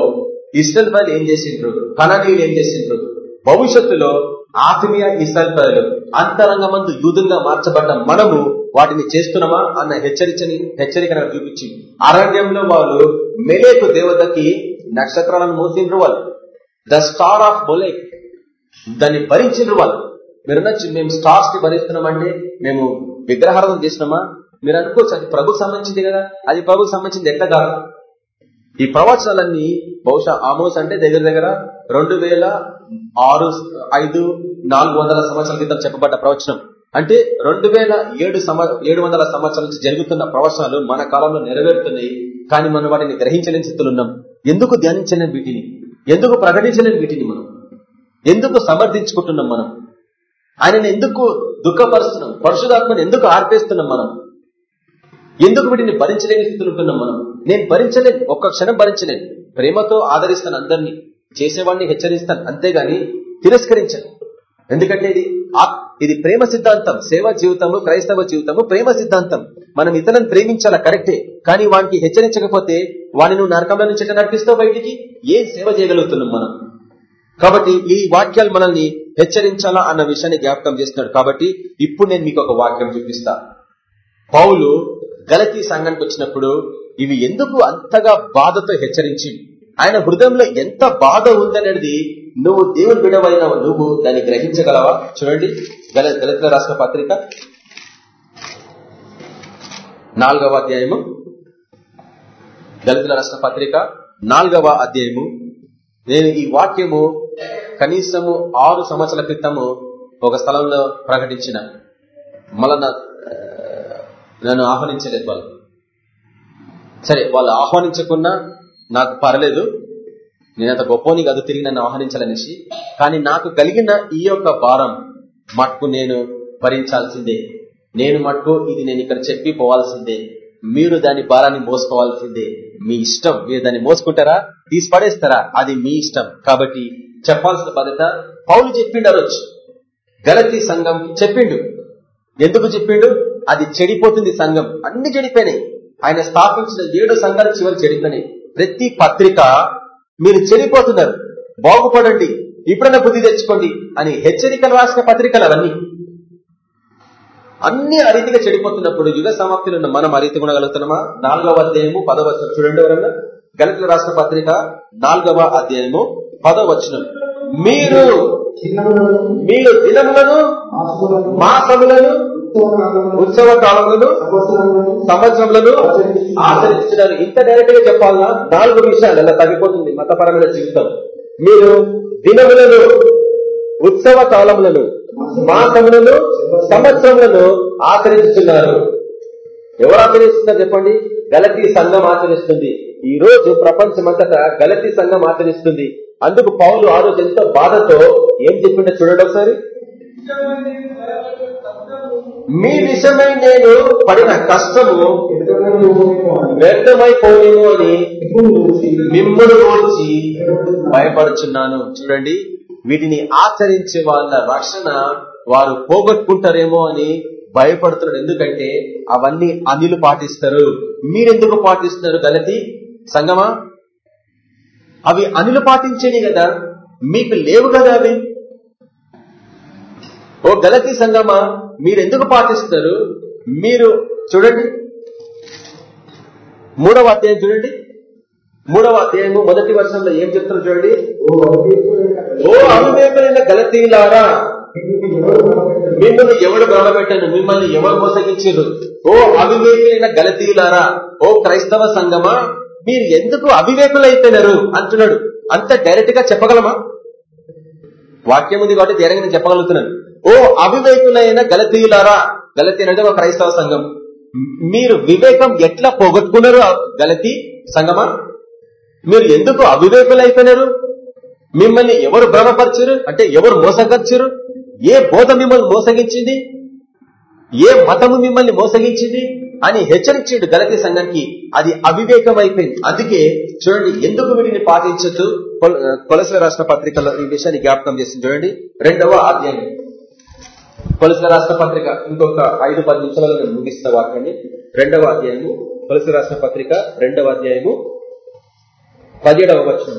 ఇస్రాయల్ ప్రజలు ఏం చేసిండ్రు? కణనీయులు ఏం చేసిండ్రు? భవిష్యత్తులో ఆత్మీయ ఇస్రాయల్ ప్రజలు అంతరంగమందు యూదులుగా మార్చబడ్డ మనము వాటిని చేస్తున్నామా అన్న హెచ్చరికని హెచ్చరికను చూపించి అరణ్యంలో వాళ్ళు మెలేకు దేవతకి నక్షత్రాలను మోసిండ్రు వాళ్ళు. ద స్టార్ ఆఫ్ మొలేక్ దాన్ని భరించిండ్రు వాళ్ళు. మీరు మేము స్టార్స్ని భరిస్తున్నామంటే మేము విగ్రహార్థం చేసినామా మీరు అనుకోవచ్చు అది ప్రభుకి సంబంధించింది కదా. అది ప్రభుకి సంబంధించింది ఎట్లా కాదు. ఈ ప్రవచనాలన్నీ బహుశా ఆమోస్ అంటే దగ్గర దగ్గర రెండు వేల ఆరు ఐదు నాలుగు వందల సంవత్సరాల క్రితం చెప్పబడ్డ ప్రవచనం. అంటే రెండు వేల ఏడు ఏడు వందల సంవత్సరాల నుంచి జరుగుతున్న ప్రవచనాలు మన కాలంలో నెరవేరుతున్నాయి కానీ మనం వాటిని గ్రహించలేని స్థితిలో ఉన్నాం. ఎందుకు ధ్యానించలేని వీటిని? ఎందుకు ప్రకటించలేని వీటిని మనం? ఎందుకు సమర్థించుకుంటున్నాం మనం? ఆయనను ఎందుకు దుఃఖపరుస్తున్నాం? పరిశుధాత్మను ఎందుకు ఆర్పేస్తున్నాం మనం? ఎందుకు వీటిని భరించలేని స్థితిలో ఉంటున్నాం మనం? నేను భరించలేను ఒక్క క్షణం భరించలేను. ప్రేమతో ఆదరిస్తాను అందరినీ చేసేవాడిని హెచ్చరిస్తాను అంతేగాని తిరస్కరించను. ఎందుకంటే ఇది ఇది ప్రేమ సిద్ధాంతం సేవా జీవితము క్రైస్తవ జీవితము ప్రేమ సిద్ధాంతం. మనం ఇతరులను ప్రేమించాలా? కరెక్టే. కానీ వానికి హెచ్చరించకపోతే వాని నువ్వు నరకంలో నుంచి నడిపిస్తావు బయటికి? ఏం సేవ చేయగలుగుతున్నాం మనం? కాబట్టి ఈ వాక్యాలు మనల్ని హెచ్చరించాలా అన్న విషయాన్ని జ్ఞాపకం చేస్తున్నాడు. కాబట్టి ఇప్పుడు నేను మీకు ఒక వాక్యం చూపిస్తా. పౌలు గలతీ సంఘానికి వచ్చినప్పుడు ఇవి ఎందుకు అంతగా బాధతో హెచ్చరించి? ఆయన హృదయంలో ఎంత బాధ ఉందనేది నువ్వు దేవుని బిడవైన నువ్వు దాన్ని గ్రహించగలవా? చూడండి దళిత రాష్ట్ర రాసిన పత్రిక నాలుగవ అధ్యాయము. దళితుల రాష్ట్ర పత్రిక నాలుగవ అధ్యాయము. నేను ఈ వాక్యము కనీసము ఆరు సంవత్సరాల క్రితము ఒక స్థలంలో ప్రకటించిన. మళ్ళా నన్ను ఆహ్వానించలేదు వాళ్ళు. సరే వాళ్ళు ఆహ్వానించకున్నా నాకు పర్లేదు నేనంత గొప్పని కాదు తిరిగి నన్ను ఆహ్వానించాలనేసి. కానీ నాకు కలిగిన ఈ యొక్క భారం మట్టుకు నేను భరించాల్సిందే. నేను మట్టుకు ఇది నేను ఇక్కడ చెప్పి పోవాల్సిందే. మీరు దాని భారాన్ని మోసుకోవాల్సిందే. మీ ఇష్టం. మీరు దాన్ని మోసుకుంటారా? తీసి పడేస్తారా అది మీ ఇష్టం. కాబట్టి చెప్పాల్సిన బాధ్యత పౌలు చెప్పిండు అరొచ్చు గలతి సంఘం చెప్పిండు. ఎందుకు చెప్పిండు? అది చెడిపోతుంది సంఘం. అన్ని చెడిపోయినాయి. ఆయన స్థాపించిన ఏడు సంఘాలు చివరి చెడిపోయినాయి ప్రతి పత్రిక మీరు చెడిపోతున్నారు. బాగుపడండి. ఇప్పుడన్నా బుద్ధి తెచ్చుకోండి అని హెచ్చరికలు రాసిన పత్రికలు అవన్నీ. అన్ని అరీతిగా చెడిపోతున్నప్పుడు యుగ సమాప్తిలో ఉన్న మనం అరీతి ఉండగలుగుతున్నామా నాలుగవ అధ్యాయము పదవ చూడండి ఎవరన్నా? గలితులు రాసిన పత్రిక నాలుగవ అధ్యాయము పదవ వచనం. మీరు మీరు దినములను మాసములను ఉత్సవ కాలములను సంవత్సరములను ఆచరించినారు ఇంత డైరెక్ట్గా చెప్పాలన్నా నాలుగు విషయాలు అలా తగ్గిపోతుంది మతపరమైన జీవితం. మీరు దినములను ఉత్సవ కాలములను మాసములను సంవత్సరములను ఆచరిస్తున్నారు. ఎవరు ఆచరిస్తున్నారు చెప్పండి? గలతీ సంఘం ఆచరిస్తుంది. ఈ రోజు ప్రపంచమంతటా గలతీ సంఘం ఆచరిస్తుంది. అందుకు పౌలు ఆ రోజు ఎంతో బాధతో ఏం చెప్పిండో చూడండి ఒకసారి. మీ విషయమై నేను పడిన కష్టము వ్యర్థమైపోయేమో అని మిమ్మల్ని పోల్చి భయపడుచున్నాను. చూడండి వీటిని ఆచరించే వాళ్ళ రక్షణ వారు పోగొట్టుకుంటారేమో అని భయపడుతున్నాడు. ఎందుకంటే అవన్నీ అనిలు పాటిస్తారు. మీరెందుకు పాటిస్తున్నారు గలతి సంగమా? అవి అనిలు పాటించేది కదా. మీకు లేవు కదా అవి? ఓ గలతీ సంగమా మీరెందుకు పాటిస్తారు మీరు చూడండి. మూడవ అధ్యాయం చూడండి. మూడవ అధ్యాయము మొదటి వర్షంలో ఏం చెప్తున్నారు చూడండి? ఓ అవివేకులైన గలతీలారా మిమ్మల్ని ఎవడు భ్రమపెట్టాను మిమ్మల్ని ఎవరు మోసగించారు ఓ అవివేకులైన గలతీలారా ఓ క్రైస్తవ సంగమా మీరు ఎందుకు అవివేకులైపోయినారు? అంటున్నాడు. అంత డైరెక్ట్గా చెప్పగలమా? వాక్యం ఉంది కాబట్టి ధైర్యంగా నేను చెప్పగలుగుతున్నాను. ఓ అవివేకులైన గలతీయులారా గలతీ అంటే ఒక క్రైస్తవ సంఘం. మీరు వివేకం ఎట్లా పోగొట్టుకున్నారు గలతీ సంగమా మీరు ఎందుకు అవివేకులైపోయినారు? మిమ్మల్ని ఎవరు భ్రమపరిచారు? అంటే ఎవరు మోసగచ్చారు ఏ బోధ మిమ్మల్ని మోసగించింది? ఏ మతము మిమ్మల్ని మోసగించింది? అని హెచ్చరించిండు గలతి సంఘానికి. అది అవివేకం అయిపోయింది అందుకే చూడండి ఎందుకు వీటిని పాటించదు కొలసల రాష్ట్ర పత్రికలో ఈ విషయాన్ని జ్ఞాపకం చేసింది. చూడండి రెండవ అధ్యాయం. కొలసల రాష్ట్ర పత్రిక ఇంకొక ఐదు పది నిమిషాలలో నేను ముగిస్తున్న వాక్యాన్ని. రెండవ అధ్యాయము కొలసల రాష్ట్ర పత్రిక రెండవ అధ్యాయము పదిహేడవ వచ్చిన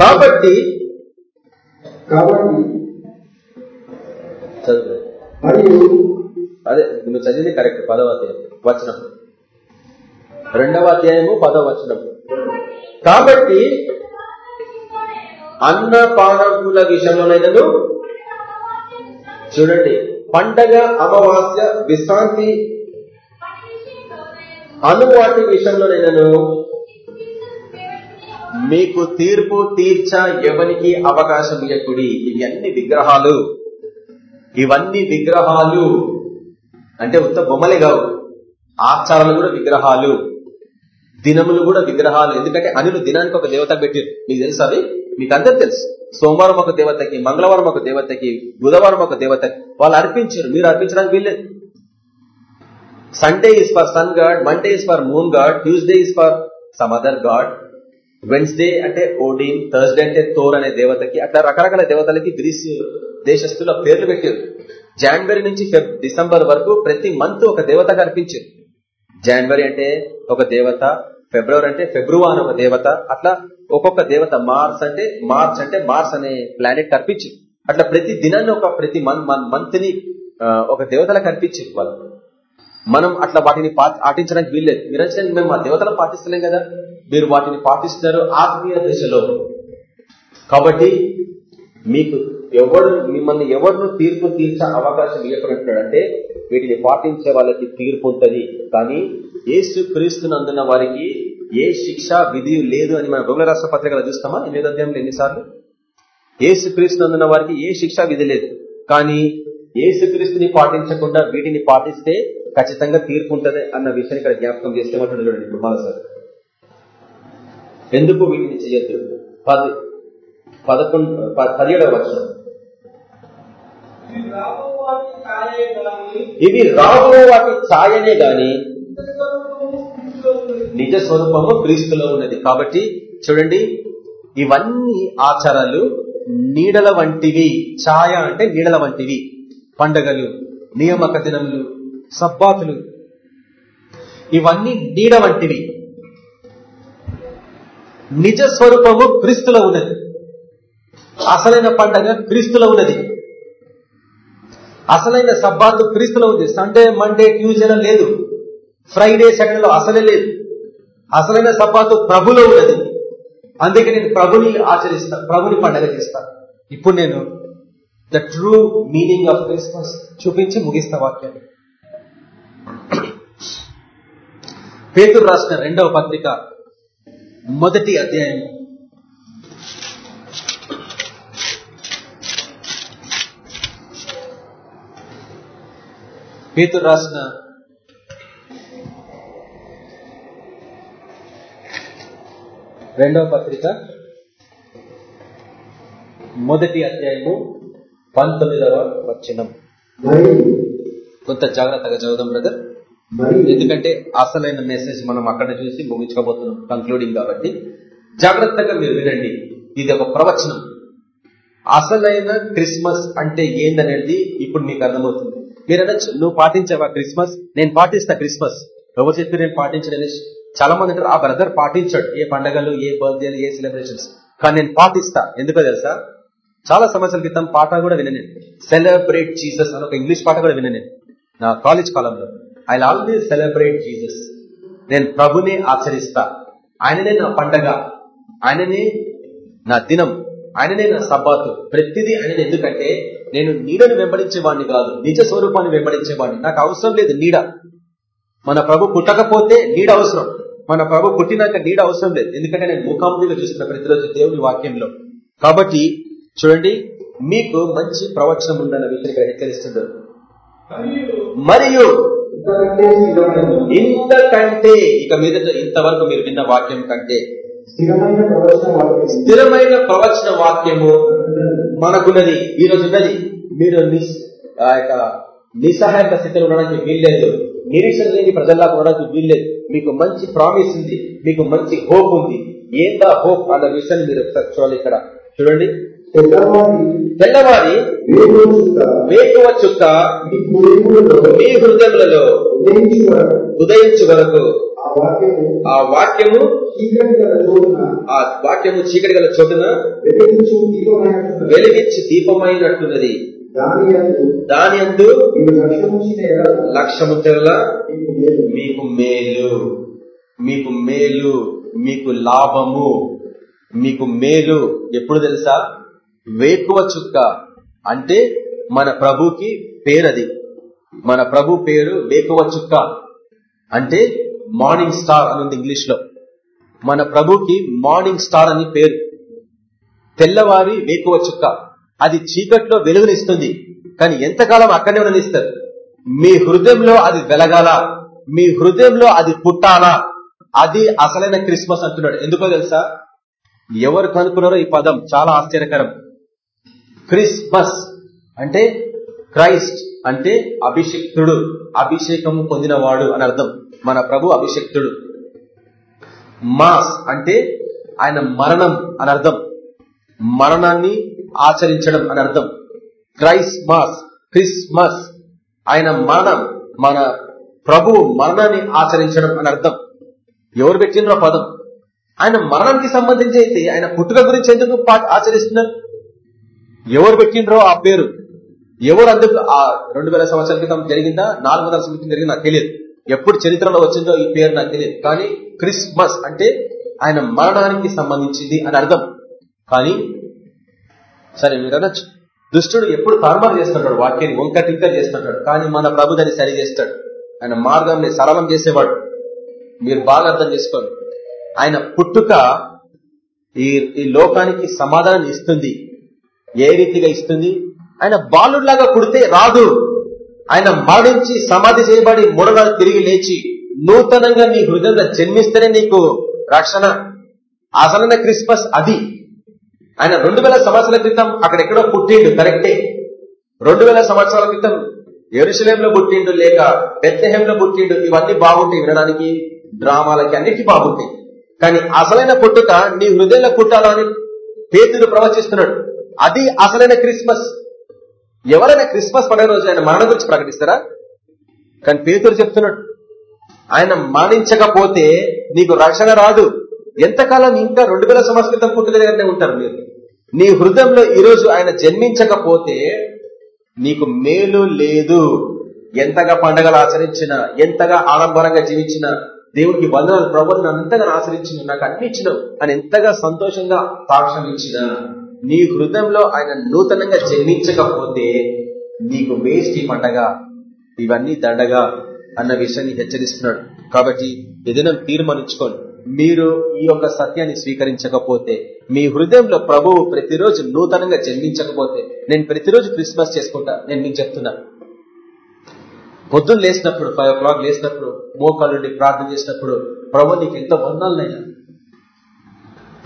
కాబట్టి కాబట్టి చదువు. మరియు అదే నువ్వు చదివింది కరెక్ట్ పదవ అధ్యాయం వచనం. రెండవ అధ్యాయము పదవ వచనం. కాబట్టి అన్న పానముల విషయంలోనైనను చూడండి. పండగ అమావాస్య విశ్రాంతి అనువాటి విషయంలో నేను మీకు తీర్పు తీర్చ ఎవరికి అవకాశం ఇవ్వకుడి ఇవన్నీ విగ్రహాలు. ఇవన్నీ విగ్రహాలు. అంటే ఉత్త బొమ్మలే కావు. ఆచారాలు కూడా విగ్రహాలు. దినములు కూడా విగ్రహాలు. ఎందుకంటే అనులు దినానికి ఒక దేవత పెట్టారు. మీకు తెలుసు అది మీకు అందరు తెలుసు. సోమవారం ఒక దేవతకి మంగళవారం ఒక దేవతకి బుధవారం ఒక దేవతకి వాళ్ళు అర్పించారు. మీరు అర్పించడానికి వీల్లేదు. Sunday is for sun god Monday is for moon god Tuesday is for some other god Wednesday అంటే ఓడిన్ థర్స్డే అంటే తోర్ అనే దేవతకి అట్లా రకరకాల దేవతలకి గ్రీస్ దేశస్తుల పేర్లు పెట్టారు. జనవరి నుంచి డిసెంబర్ వరకు ప్రతి మంత్ ఒక దేవతకు అర్పించారు. జనవరి అంటే ఒక దేవత ఫిబ్రవరి అంటే ఫిబ్రవరి ఒక దేవత. అట్లా ఒక్కొక్క దేవత మార్స్ అంటే మార్చ్ అంటే మార్స్ అనే ప్లానెట్ అర్పించి అట్లా ప్రతి దినాన్ని ఒక ప్రతి మంత్ని ఒక దేవతల అర్పించి వాళ్ళు. మనం అట్లా వాటిని పాటించడానికి వీల్లేదు. మీరు వచ్చిన మేము ఆ దేవతలు పాటిస్తలేం కదా. మీరు వాటిని పాటిస్తున్నారు ఆత్మీయ దశలో. కాబట్టి మీకు ఎవరు మిమ్మల్ని ఎవరిను తీర్పు తీర్చే అవకాశం ఇవ్వకుంటున్నాడంటే వీటిని పాటించే వాళ్ళకి తీర్పు ఉంటుంది. కానీ ఏసు క్రీస్తునందున్న వారికి ఏ శిక్ష విధి లేదు అని మనం బొమ్మల రాష్ట్ర పత్రికలు చూస్తామా? ఎనిమిది అధ్యాయంలో ఎన్నిసార్లు? ఏసు క్రీస్తునందున్న వారికి ఏ శిక్ష విధి లేదు. కానీ ఏసుక్రీస్తుని పాటించకుండా వీటిని పాటిస్తే ఖచ్చితంగా తీర్పు ఉంటది అన్న విషయాన్ని ఇక్కడ జ్ఞాపకం చేసేమంటాడు చూడండి ఇప్పుడు సార్. ఎందుకు వీటిని చేయొద్దు? పది పదకొండు పదిహేడవ వచనం. ఇవి రాబో వాటి ఛాయనే గాని నిజ స్వరూపము క్రీస్తులో ఉన్నది. కాబట్టి చూడండి ఇవన్నీ ఆచారాలు నీడల వంటివి. ఛాయ అంటే నీడల వంటివి. పండగలు నియామక దినములు సబ్బాతులు. ఇవన్నీ నీడ వంటివి. నిజ స్వరూపము క్రీస్తులో ఉన్నది. అసలైన పండగ క్రీస్తులో ఉన్నది. అసలైన సబ్బాతు క్రీస్తులో ఉంది సండే మండే ట్యూస్డే లేదు. ఫ్రైడే సెకండ్లో అసలే లేదు. అసలైన సపాతు ప్రభులో ఉన్నది. అందుకే నేను ప్రభుని ఆచరిస్తాను ప్రభుని పండగ చేస్తాను ఇప్పుడు నేను the true meaning of Christmas చూపించి ముగిస్తా వాక్యాన్ని. పేతురు రాసిన రెండవ పత్రిక మొదటి అధ్యాయం. పేతురు రాసిన రెండవ పత్రిక మొదటి అధ్యాయము పంతొమ్మిదవ వచనం. కొంత జాగ్రత్తగా చదువుదాం బ్రదర్ ఎందుకంటే అసలైన మెసేజ్ మనం అక్కడ చూసి ముగించుకోబోతున్నాం కంక్లూడింగ్ కాబట్టి. జాగ్రత్తగా మీరు వినండి. ఇది ఒక ప్రవచనం. అసలైన క్రిస్మస్ అంటే ఏందనేది ఇప్పుడు మీకు అర్థమవుతుంది. మీరు అనొచ్చు నువ్వు పాటించావా క్రిస్మస్? నేను పాటిస్తా క్రిస్మస్. ఎవరు చెప్పి నేను పాటించలేదు చాలా మంది అంటారు ఆ బ్రదర్ పాటించాడు ఏ పండగలు ఏ బర్త్డేలు ఏ సెలబ్రేషన్స్ కానీ నేను పాటిస్తా. ఎందుకో తెలుసా? చాలా సంవత్సరాల క్రితం పాట కూడా విననే సెలబ్రేట్ జీసస్ అని ఒక ఇంగ్లీష్ పాట కూడా విననే నా కాలేజ్ కాలంలో. ఐ ఆల్వేస్ సెలబ్రేట్ జీసస్ నేను ప్రభునే ఆచరిస్తా. ఆయననే నా పండగ. ఆయననే నా దినం. ఆయననే నా సబ్బాతు. ప్రతిదీ ఆయన ఎందుకంటే నేను నీడను వెంబడించేవాడిని కాదు. నిజ స్వరూపాన్ని వెంబడించేవాడిని. నాకు అవసరం లేదు నీడ. మన ప్రభు పుట్టకపోతే నీడ అవసరం. మన ప్రభు పుట్టినాక నీడ అవసరం లేదు. ఎందుకంటే నేను ముఖాముఖిగా చూస్తున్నా ప్రతిరోజు దేవుని వాక్యంలో. కాబట్టి చూడండి మీకు మంచి ప్రవచనం ఉందన్న విషయం ఇక్కడ మరియు ఇంతకంటే ఇక మీద ఇంతవరకు మీరు విన్న వాక్యం కంటే స్థిరమైన ప్రవచన వాక్యము మనకున్నది ఈ రోజు ఉన్నది మీరు ఆ యొక్క నిస్సహాయక స్థితిలో ఉండడానికి వీల్లేదు. నిరీక్షణ లేని ప్రజల్లాగా ఉండడానికి వీల్లేదు. మీకు మంచి ప్రామిస్ ఉంది మీకు మంచి హోప్ ఉంది. ఏందా హోప్ అన్న విషయాన్ని మీరు చూడాలి ఇక్కడ. చూడండి. తెల్లవారి వేకువ చుక్క. మీ హృదయములలో ఉదయించు వరకు ఆ వాక్యము ఆ వాక్యము చీకటి గల చోటున. వెలిగించి దీపమైనట్టున్నది దాని అందు లక్ష్యము తెరల మీకు మేలు. మీకు మేలు. మీకు లాభము. మీకు మేలు. ఎప్పుడు తెలుసా? వేకువ చుక్క. అంటే మన ప్రభుకి పేరది. మన ప్రభు పేరు వేకువ చుక్క. అంటే మార్నింగ్ స్టార్ అని ఉంది ఇంగ్లీష్లో మన ప్రభుకి మార్నింగ్ స్టార్ అని పేరు. తెల్లవారి వేకువ చుక్క. అది చీకట్లో వెలుగునిస్తుంది. కానీ ఎంతకాలం అక్కడనే ఉండనిస్తారు మీ హృదయంలో అది వెలగాల. మీ హృదయంలో అది పుట్టాలా. అది అసలైన క్రిస్మస్ అంటున్నాడు. ఎందుకో తెలుసా? ఎవరు కనుక్కున్నారో ఈ పదం చాలా ఆశ్చర్యకరం. క్రిస్మస్ అంటే క్రైస్ట్ అంటే అభిషిక్తుడు. అభిషేకం పొందినవాడు అని అర్థం. మన ప్రభు అభిషిక్తుడు. మాస్ అంటే ఆయన మరణం అని అర్థం. మరణాన్ని ఆచరించడం అని అర్థం. Christmas Christmas. ఆయన మరణం మన ప్రభు మరణాన్ని ఆచరించడం అని అర్థం. ఎవరు పెట్టినరో పదం. ఆయన మరణానికి సంబంధించి అయితే ఆయన పుట్టుక గురించి ఎందుకు ఆచరిస్తున్నారు? ఎవరు పెట్టినరో ఆ పేరు. ఎవరు అందుకు ఆ రెండు వేల సంవత్సరాల క్రితం జరిగిందా? నాలుగు వందల సంవత్సరం జరిగింది నాకు తెలియదు. ఎప్పుడు చరిత్రలో వచ్చిందో ఈ పేరు నాకు తెలియదు. కానీ క్రిస్మస్ అంటే ఆయన మరణానికి సంబంధించింది అని అర్థం. కానీ సరే మీరు అనొచ్చు. దుష్టుడు ఎప్పుడు తారుమారు చేస్తుంటాడు వాక్యాన్ని వంకటింక చేస్తుంటాడు కానీ మన ప్రభు దాన్ని సరి చేస్తాడు. ఆయన మార్గాన్ని సరళం చేసేవాడు. మీరు బాగా అర్థం చేసుకోండి. ఆయన పుట్టుక ఈ ఈ లోకానికి సమాధానం ఇస్తుంది. ఏ రీతిగా ఇస్తుంది? ఆయన బాలుడిలాగా పుడితే రాదు. ఆయన మరణించి సమాధి చేయబడి మూడనాడు తిరిగి లేచి నూతనంగా నీ హృదయంలో జన్మిస్తేనే నీకు రక్షణ. అసలైన క్రిస్మస్ అది. ఆయన రెండు వేల సంవత్సరాల క్రితం అక్కడెక్కడో పుట్టిండు కరెక్టే. రెండు వేల సంవత్సరాల క్రితం ఎరుసలేంలో పుట్టిండు లేక బెత్తహేంలో పుట్టిండు ఇవన్నీ బాగుంటాయి వినడానికి డ్రామాలకి అన్నిటి బాగుంటాయి. కానీ అసలైన పుట్టుక నీ హృదయంలో పుట్టాలని పేతుడు ప్రవచిస్తున్నాడు. అది అసలైన క్రిస్మస్. ఎవరైనా క్రిస్మస్ పండుగ రోజు ఆయన మరణం గురించి ప్రకటిస్తారా? కానీ పేతుడు చెప్తున్నాడు ఆయన మరణించకపోతే నీకు రక్షణ రాదు. ఎంతకాలం ఇంకా రెండు వేల సంవత్సరం క్రితం దగ్గరనే ఉంటారు మీరు? నీ హృదయంలో ఈరోజు ఆయన జన్మించకపోతే నీకు మేలు లేదు. ఎంతగా పండగలు ఆచరించినా ఎంతగా ఆడంబరంగా జీవించిన దేవుడికి వందనాలు ప్రభుత్వం నన్ను ఎంతగా ఆచరించిన నాకు అన్ని ఇచ్చినావు. అని ఎంతగా సంతోషంగా సాక్ష్యం ఇచ్చిన నీ హృదయంలో ఆయన నూతనంగా జన్మించకపోతే నీకు వేస్ట్ ఈ పండగ. ఇవన్నీ దండగా అన్న విషయాన్ని హెచ్చరిస్తున్నాడు. కాబట్టి ఏదైనా తీర్మానించుకోండి. మీరు ఈ యొక్క సత్యాన్ని స్వీకరించకపోతే మీ హృదయంలో ప్రభువు ప్రతిరోజు నూతనంగా జన్మించకపోతే నేను ప్రతిరోజు క్రిస్మస్ చేసుకుంటా నేను మీకు చెప్తున్నా. పొద్దున్న లేసినప్పుడు ఫైవ్ ఓ క్లాక్ లేసినప్పుడు మోకాళ్ళుండి ప్రార్థన చేసినప్పుడు ప్రభు నీకు ఎంతో వందాలనయ్యా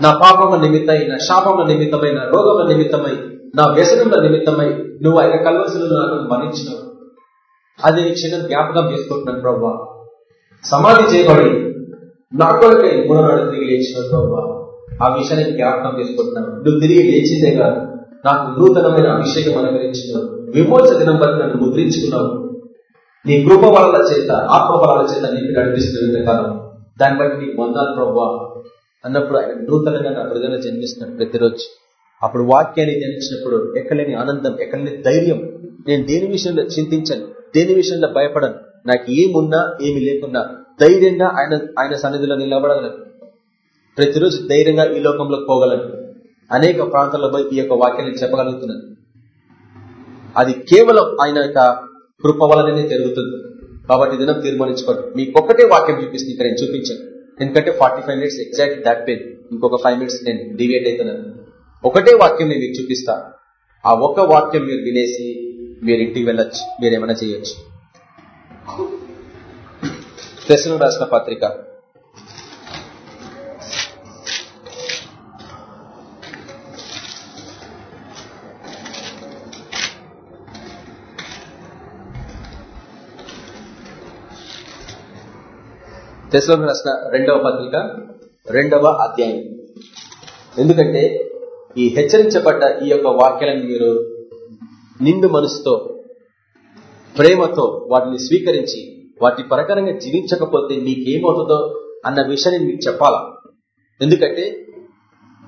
నా పాపముల నిమిత్తమై నా శాపముల నిమిత్తమై నా రోగముల నిమిత్తమై నా వ్యసనముల నిమిత్తమై నువ్వు ఆయన కలవసలు నాకు మరణించినావు. అది నీ క్షణం జ్ఞాపకం చేసుకుంటున్నాను ప్రభావ. సమాధి చేయబడి నా కొరకై మూడో నాడు తిరిగి లేచిన ప్రభావ ఆ విషయాన్ని జ్ఞాపకం చేసుకుంటున్నాను. నువ్వు తిరిగి లేచిందే కాదు నాకు నూతనమైన అభిషేకం అనుగ్రహించినావు. విమోచ దినం బట్టి నన్ను ముద్రించుకున్నావు. నీ కృప బలాల చేత ఆత్మ బలాల చేత నీకు నడిపిస్తున్న కాలం దాన్ని బట్టి నీకు పొందాలి ప్రభావ అన్నప్పుడు ఆయన నూతనంగా నా హృదయంలో జన్మిస్తున్నాడు ప్రతిరోజు. అప్పుడు వాక్యాన్ని జన్మించినప్పుడు ఎక్కలేని ఆనందం ఎక్కలేని ధైర్యం. నేను దేని విషయంలో చింతించను దేని విషయంలో భయపడను. నాకు ఏమున్నా ఏమి లేకున్నా ధైర్యంగా ఆయన ఆయన సన్నిధిలో నిలబడగలను ప్రతిరోజు ధైర్యంగా ఈ లోకంలోకి పోగలను అనేక ప్రాంతాల్లో పోయి ఈ యొక్క వాక్యాన్ని చెప్పగలుగుతున్నాను అది కేవలం ఆయన యొక్క కృప వలననే జరుగుతుంది. కాబట్టి దినం తీర్మానించుకోండి. మీకు ఒక్కటే వాక్యం చూపిస్తుంది. ఇక్కడ నేను చూపించాను. ఎందుకంటే forty five minutes exact that page ఇంకొక ఫైవ్ మినిట్స్ నేను డివేట్ అవుతున్నాను ఒకటే వాక్యం నేను మీకు చూపిస్తా. ఆ ఒక్క వాక్యం మీరు వినేసి మీరు ఇంటికి వెళ్ళొచ్చు. మీరేమైనా చేయొచ్చు. ప్రశ్న రాసిన పత్రిక. తెసలో రాసిన రెండవ పత్రిక రెండవ అధ్యాయం. ఎందుకంటే ఈ హెచ్చరించబడ్డ ఈ యొక్క వాక్యాలను మీరు నిండు మనసుతో ప్రేమతో వాటిని స్వీకరించి వాటి ప్రకారంగా జీవించకపోతే మీకేమవుతుందో అన్న విషయాన్ని మీకు చెప్పాలా? ఎందుకంటే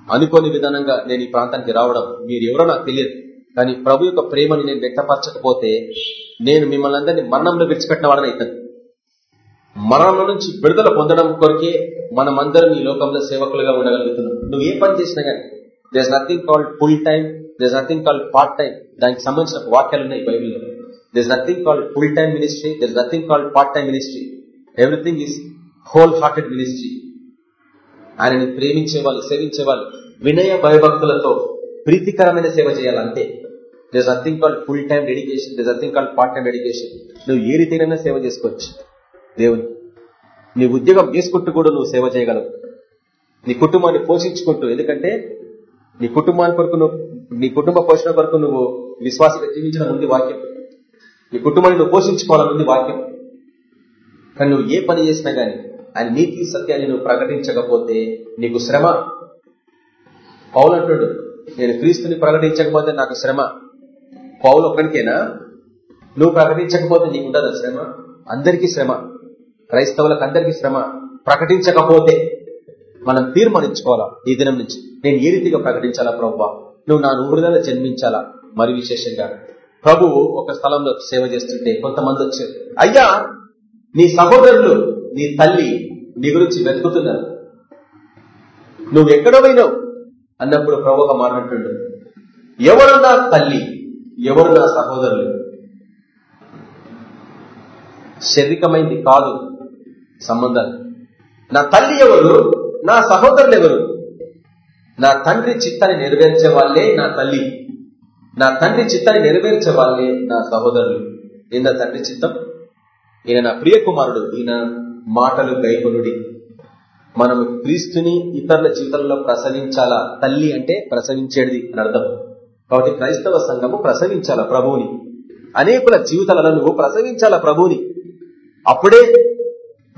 అనుకోని విధానంగా నేను ఈ ప్రాంతానికి రావడం మీరు ఎవరో నాకు తెలియదు. కానీ ప్రభు యొక్క ప్రేమని నేను వ్యక్తపరచకపోతే నేను మిమ్మల్ని అందరినీ మరణంలో విడిచిపెట్టిన వాడని అవుతాను మరణంలో నుంచి విడుదల పొందడం కొరికే మనమందరం ఈ లోకంలో సేవకులుగా ఉండగలుగుతున్నాం. నువ్వు ఏ పని చేసినా కానీ there's nothing called full time there's nothing called part time దానికి సంబంధించిన వాక్యాలు ఉన్నాయి బైబిల్లో. There's nothing called full time ministry this nothing called part time ministry everything is wholehearted ministry ఆయనని ప్రేమించే వాళ్ళు సేవించే వాళ్ళు వినయ భయభక్తులతో ప్రీతికరమైన సేవ చేయాలంటే this nothing called full time dedication this nothing called part time dedication నువ్వు ఏ రీతినైనా సేవ చేసుకోవచ్చు. దేవుని నీ ఉద్యోగం చేసుకుంటూ కూడా నువ్వు సేవ చేయగలవు. నీ కుటుంబాన్ని పోషించుకుంటూ ఎందుకంటే నీ కుటుంబాన్ని కొరకు నువ్వు నీ కుటుంబ పోషణ కొరకు నువ్వు విశ్వాసంగా జీవించడం ఉంది వాక్యం నీ కుటుంబాన్ని నువ్వు పోషించుకోవాలనుంది వాక్యం. కానీ నువ్వు ఏ పని చేసినా గానీ ఆయన నీతి సత్యాన్ని నువ్వు ప్రకటించకపోతే నీకు శ్రమ. పౌలు అంటుడు నేను క్రీస్తుని ప్రకటించకపోతే నాకు శ్రమ. పౌలు ఒక్కడికేనా నువ్వు ప్రకటించకపోతే నీకు ఉండదు శ్రమ? అందరికీ శ్రమ. క్రైస్తవులకు అందరికీ శ్రమ. ప్రకటించకపోతే మనం తీర్మానించుకోవాలా ఈ దినం నుంచి? నేను ఏ రీతిగా ప్రకటించాలా ప్రభు నువ్వు నా హృదయాలు జన్మించాలా? మరి విశేషంగా ప్రభువు ఒక స్థలంలో సేవ చేస్తుంటే కొంతమంది వచ్చారు. అయ్యా నీ సహోదరులు నీ తల్లి నీ గురించి వెతుకుతున్నారు. నువ్వు ఎక్కడో పోయినావు? అన్నప్పుడు ప్రభు ఒక మాట్లాడుతుండు ఎవరు నా తల్లి? ఎవరు నా సహోదరులు? శరీరమైంది కాదు సంబంధాలు. నా తల్లి ఎవరు? నా సహోదరులు ఎవరు? నా తండ్రి చిత్తాన్ని నెరవేర్చే వాళ్ళే నా తల్లి. నా తండ్రి చిత్తాన్ని నెరవేర్చే వాళ్ళే నా సహోదరులు. ఈయన తండ్రి చిత్తం. ఈయన నా ప్రియ కుమారుడు. ఈయన మాటలు గైకునుడి మనం క్రీస్తుని ఇతరుల జీవితంలో ప్రసవించాలా? తల్లి అంటే ప్రసవించేది అని అర్థం. కాబట్టి క్రైస్తవ సంఘము ప్రసవించాలా ప్రభువుని? అనేకుల జీవితాలలో నువ్వు ప్రసవించాలా ప్రభువుని? అప్పుడే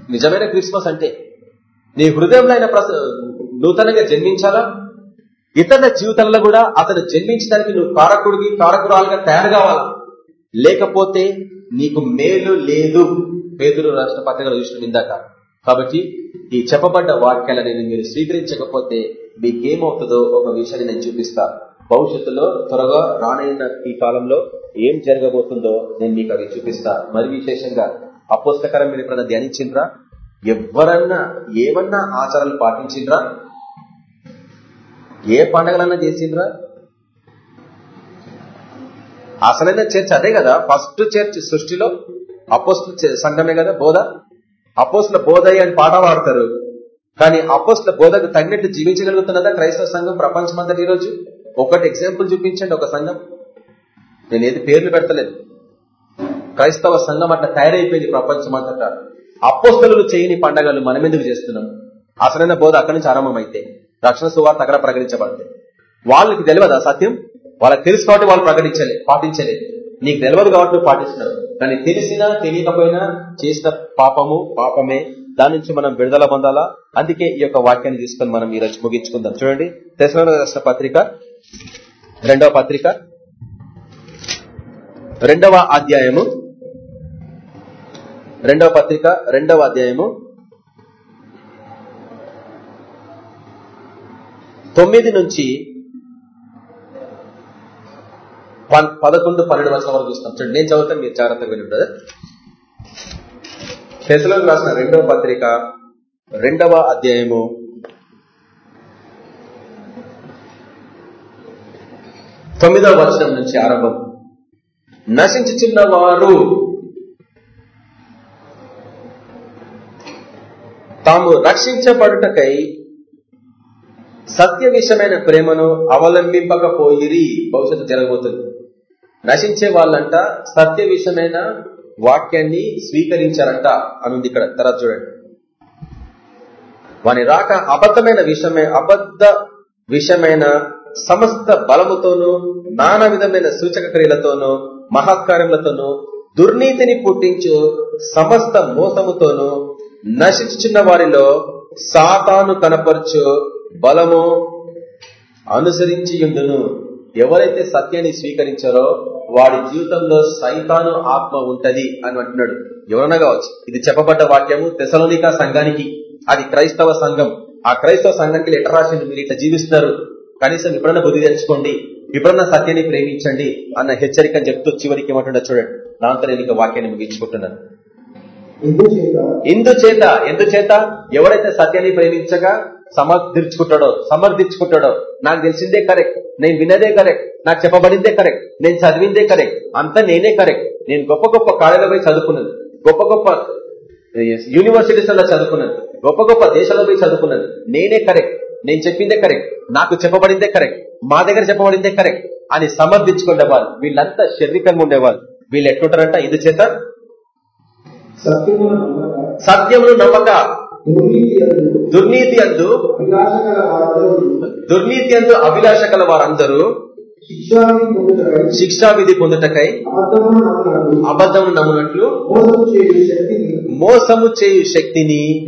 నిజమైన క్రిస్మస్ అంటే. నీ హృదయంలో ఆయన నూతనంగా జన్మించాలా? ఇతరుల జీవితంలో కూడా అతను జన్మించడానికి నువ్వు కారకుడికి కారకురాలుగా తయారు కావాలి? లేకపోతే నీకు మేలు లేదు. పేదలు రాష్ట్ర పత్రికలు చూసిన ఇందాక. కాబట్టి ఈ చెప్పబడ్డ వాక్యాలని మీరు స్వీకరించకపోతే మీకేమవుతుందో ఒక విషయాన్ని నేను చూపిస్తా. భవిష్యత్తులో త్వరగా రానైన ఈ కాలంలో ఏం జరగబోతుందో నేను మీకు అవి చూపిస్తా. మరి విశేషంగా అపోస్తకరం మీరు ఎప్పుడన్నా ధ్యానించిండ్రా? ఎవరన్నా ఏమన్నా ఆచారాలు పాటించిండ్రా? ఏ పండగలన్నా చేసిండ్రా? అసలైన చర్చ్ అదే కదా ఫస్ట్ చర్చ్ సృష్టిలో అపోస్ల సంఘమే కదా బోధ? అపోస్ల బోధ అని పాట పాడతారు. కానీ అపోస్ల బోధకు తగినట్టు జీవించగలుగుతున్నదా క్రైస్తవ సంఘం ప్రపంచమంతా ఈరోజు? ఒకటి ఎగ్జాంపుల్ చూపించండి ఒక సంఘం. నేను ఏది పేర్లు పెడతలేదు. క్రైస్తవ సంఘం అట్లా తయారైపోయింది ప్రపంచమంతటా. అపోస్తలు చేయని పండగలు మనం ఎందుకు చేస్తున్నాం? అసలైన బోధ అక్కడి నుంచి ఆరంభమైతే. రక్షణ సువార్త అక్కడ ప్రకటించబడితే వాళ్ళకి తెలియదు సత్యం? వాళ్ళకి తెలుసు కాబట్టి వాళ్ళు ప్రకటించలే పాటించలే. నీకు తెలియదు కాబట్టి నువ్వు పాటిస్తున్నావు. కానీ తెలిసినా తెలియకపోయినా చేసిన పాపము పాపమే. దాని నుంచి మనం విడుదల పొందాలా? అందుకే ఈ యొక్క వాక్యాన్ని తీసుకొని మనం ఈ రోజు ముగించుకుందాం. చూడండి. తెసలో రాష్ట్ర పత్రిక రెండవ పత్రిక రెండవ అధ్యాయము రెండవ పత్రిక రెండవ అధ్యాయము తొమ్మిది నుంచి పదకొండు పన్నెండు వర్షాల వరకు చూస్తాం. చూడండి నేను చదువుతాను మీరు జాగ్రత్తగా విని ఉంటుంది తెసలకు రాసిన రెండవ పత్రిక రెండవ అధ్యాయము. తొమ్మిదవ వచనం నుంచి ఆరంభం. నశించుచున్న వారు తాము రక్షించబడుటకై సత్య విషయమైన ప్రేమను అవలంబింపకపోయిరి భవిష్యత్తు జరగబోతుంది. నశించే వాళ్ళంట సత్య విషయమైన వాక్యాన్ని స్వీకరించారంట అనుంది ఇక్కడ. తర్వాత చూడండి. వాని రాక అబద్ధమైన విషయమే అబద్ధ విషయమైన సమస్త బలముతోనూ నానా విధమైన సూచక క్రియలతోనూ మహత్కార్యములతోనూ దుర్నీతిని పుట్టించు సమస్త మోసముతోనూ నశించుచున్న వారిలో సాతాను కనపరచు బలము అనుసరించి ఉండును ఎవరైతే సత్యాన్ని స్వీకరించారో వాడి జీవితంలో సైతాను ఆత్మ ఉంటది అని అంటున్నాడు. ఎవరన్నా కావచ్చు. ఇది చెప్పబడ్డ వాక్యము తెసలోనిక సంఘానికి. అది క్రైస్తవ సంఘం. ఆ క్రైస్తవ సంఘానికి లెటర్ రాసింది మీరు ఇట్లా జీవిస్తున్నారు. కనీసం ఇప్పుడన్నా బుద్ధి తెచ్చుకోండి. ఇప్పుడన్నా సత్యాన్ని ప్రేమించండి అన్న హెచ్చరిక చెప్తూ చివరికి ఏమంటుండో చూడండి. దాంతో నేను ఇక వాక్యాన్ని ముగించుకుంటున్నాను. ఇందుచేత. ఎందుచేత? ఎవరైతే సత్యాన్ని ప్రేమించగా సమర్థించుకుంటాడో సమర్థించుకుంటాడో. నాకు తెలిసిందే కరెక్ట్ నేను వినదే కరెక్ట్ నాకు చెప్పబడిందే కరెక్ట్ నేను చదివిందే కరెక్ట్ అంతా నేనే కరెక్ట్ నేను గొప్ప గొప్ప కాలేజీలో పోయి చదువుకున్నాను గొప్ప గొప్ప యూనివర్సిటీస్లో చదువుకున్నాను గొప్ప గొప్ప దేశాల్లో పోయి చదువుకున్నాను నేనే కరెక్ట్ నేను చెప్పిందే కరెక్ట్ నాకు చెప్పబడిందే కరెక్ట్ మా దగ్గర చెప్పబడిందే కరెక్ట్ అని సమర్థించుకునే వాళ్ళు వీళ్ళంతా శారీరకంగా ఉండేవాళ్ళు వీళ్ళు ఎట్లుంటారంట చేత సత్యమును నమ్మక. సత్యమును నమ్మక. దుర్నీతి అందు. దుర్నీతి అందు. అభిలాష గల వారందరూ శిక్షాన్ని పొందుటకై. శిక్షా విధి పొందుటకై. అబద్ధమును నమ్మనట్లు. మోసము చేయు శక్తిని.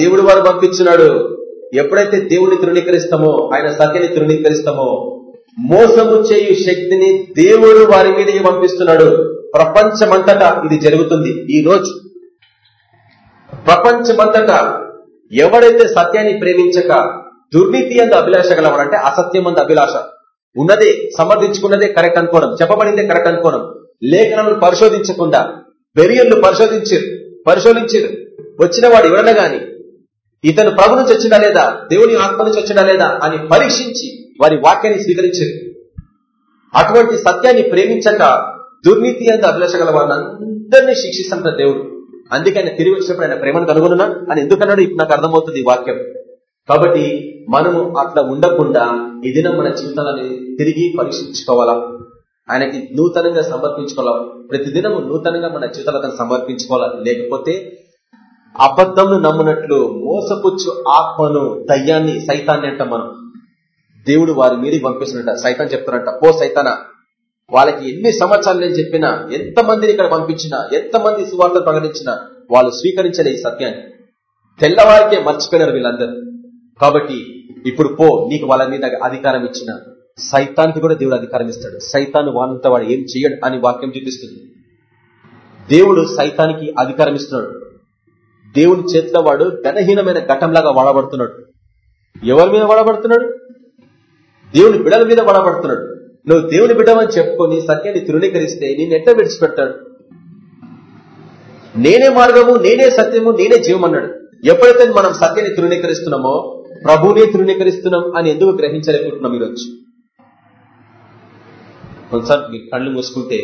దేవుడు వారు పంపించున్నాడు ఎప్పుడైతే దేవుని తృణీకరిస్తామో ఆయన సత్యాన్ని తృణీకరిస్తామో మోసము చేయు శక్తిని దేవుడు వారి మీదకి పంపిస్తున్నాడు. ప్రపంచమంతటా ఇది జరుగుతుంది. ఈ రోజు ప్రపంచమంతటా ఎవడైతే సత్యాన్ని ప్రేమించక దుర్నీతి అందు అభిలాష గలవాడంటే అసత్యం అందు అభిలాష. ఉన్నదే సమర్థించుకున్నదే కరెక్ట్ అనుకోవడం చెప్పబడిందే కరెక్ట్ అనుకోవడం. లేఖనాలను పరిశోధించకుండా బెరియన్లు పరిశోధించారు పరిశోధించారు. వచ్చిన వాడు ఎవరన్నా గాని ఇతను ప్రభు నుంచి వచ్చిందా లేదా దేవుని ఆత్మ నుంచి వచ్చిందా లేదా అని పరీక్షించి వారి వాక్యాన్ని స్వీకరించారు. అటువంటి సత్యాన్ని ప్రేమించక దుర్నీతి అంత అభిలాష గల వారిని అందరినీ శిక్షిస్తుంటారు దేవుడు. అందుకే ఆయన తిరిగి వచ్చినప్పుడు ఆయన ప్రేమను కనుగొనున్నా. అని ఎందుకన్నాడు ఇప్పుడు నాకు అర్థమవుతుంది ఈ వాక్యం. కాబట్టి మనము అట్లా ఉండకుండా ఈ మన జీవితాలని తిరిగి పరీక్షించుకోవాలా? ఆయనకి నూతనంగా సమర్పించుకోవాలా? ప్రతిదినము నూతనంగా మన జీవితాలను సమర్పించుకోవాలా? లేకపోతే అబద్ధంను నమ్మునట్లు మోసపుచ్చు ఆత్మను దయ్యాన్ని సైతాన్ని అంట మనం. దేవుడు వారి మీదకి పంపిస్తున్నట సైతాన్ చెప్తారంట పో సైతానా వాళ్ళకి ఎన్ని సంవత్సరాలు నేను చెప్పినా ఎంతమందిని ఇక్కడ పంపించినా ఎంతమంది సువార్తలు ప్రకటించినా వాళ్ళు స్వీకరించలే ఈ సత్యాన్ని. తెల్లవారికే మర్చిపోయినారు వీళ్ళందరూ. కాబట్టి ఇప్పుడు పో నీకు వాళ్ళ మీద అధికారం ఇచ్చిన. సైతానికి కూడా దేవుడు అధికారం ఇస్తాడు. సైతాను వానంత వాడు ఏం చేయడు అని వాక్యం చూపిస్తుంది. దేవుడు సైతానికి అధికారం ఇస్తున్నాడు. దేవుని చేతిలో వాడు ఘనహీనమైన ఘటంలాగా వాడబడుతున్నాడు. ఎవరి మీద వాడబడుతున్నాడు? దేవుని బిడల మీద వాడబడుతున్నాడు. నువ్వు దేవుని బిడ్డవని చెప్పుకొని సత్యాన్ని తృణీకరిస్తే నేను ఎట్లా విడిచిపెడతాడు? నేనే మార్గము నేనే సత్యము నేనే జీవం అన్నాడు. ఎప్పుడైతే మనం సత్యాన్ని తృణీకరిస్తున్నామో ప్రభునే తృణీకరిస్తున్నాం అని ఎందుకు గ్రహించలేకుంటున్నాం ఈరోజు? కొంచెం మీ కళ్ళు మూసుకుంటే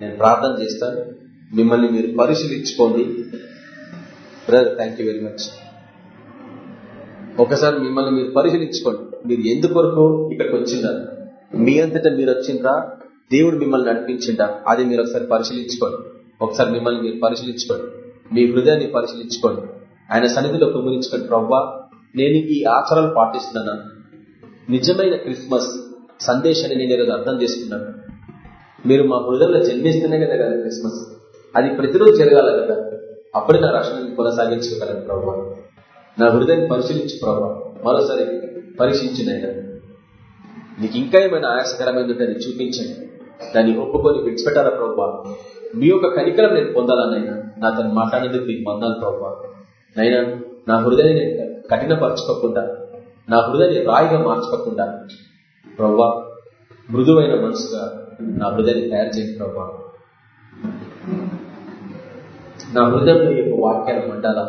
నేను ప్రార్థన చేస్తాను. మిమ్మల్ని మీరు పరిశీలించుకోండి. Brother thank you very much ఒకసారి మిమ్మల్ని మీరు పరిశీలించుకోండి. మీరు ఎందుకొరకు ఇక్కడికి వచ్చిందని? మీ అంతటా మీరు వచ్చిందా దేవుడు మిమ్మల్ని నడిపించిందా అది మీరు ఒకసారి పరిశీలించుకోండి. ఒకసారి మిమ్మల్ని మీరు పరిశీలించుకోండి. మీ హృదయాన్ని పరిశీలించుకోండి. ఆయన సన్నిధిలో కుమరించుకోండి ప్రవ్వా నేను ఈ ఆచారాలు పాటిస్తున్నాను. నిజమైన క్రిస్మస్ సందేశాన్ని నేను ఈరోజు అర్థం చేసుకున్నాను. మీరు మా హృదయంలో జన్మిస్తేనే కదా కదా క్రిస్మస్. అది ప్రతిరోజు జరగాలి కదా. అప్పుడే నా రక్షణని కొనసాగించగలను ప్రభావ నా హృదయాన్ని పరిశీలించు ప్రభావ మరోసారి పరీక్షించినైనా నీకు ఇంకా ఏమైనా ఆయాసకరమైన దాన్ని చూపించండి. దాన్ని ఒప్పుకొని విడిచిపెట్టారా ప్రభావ మీ యొక్క కనికరం నేను పొందాలనైనా నా తను మాట్లాడేందుకు మీకు పొందాలి ప్రభావ నైనా నా హృదయాన్ని నేను కఠినపరచుకోకుండా నా హృదయాన్ని రాయిగా మార్చుకోకుండా ప్రవ్వా మృదువైన మనసుగా నా హృదయాన్ని తయారు చేయండి ప్రవ్వా నా హృదయంలో యొక్క వాక్యాలు మండాలా?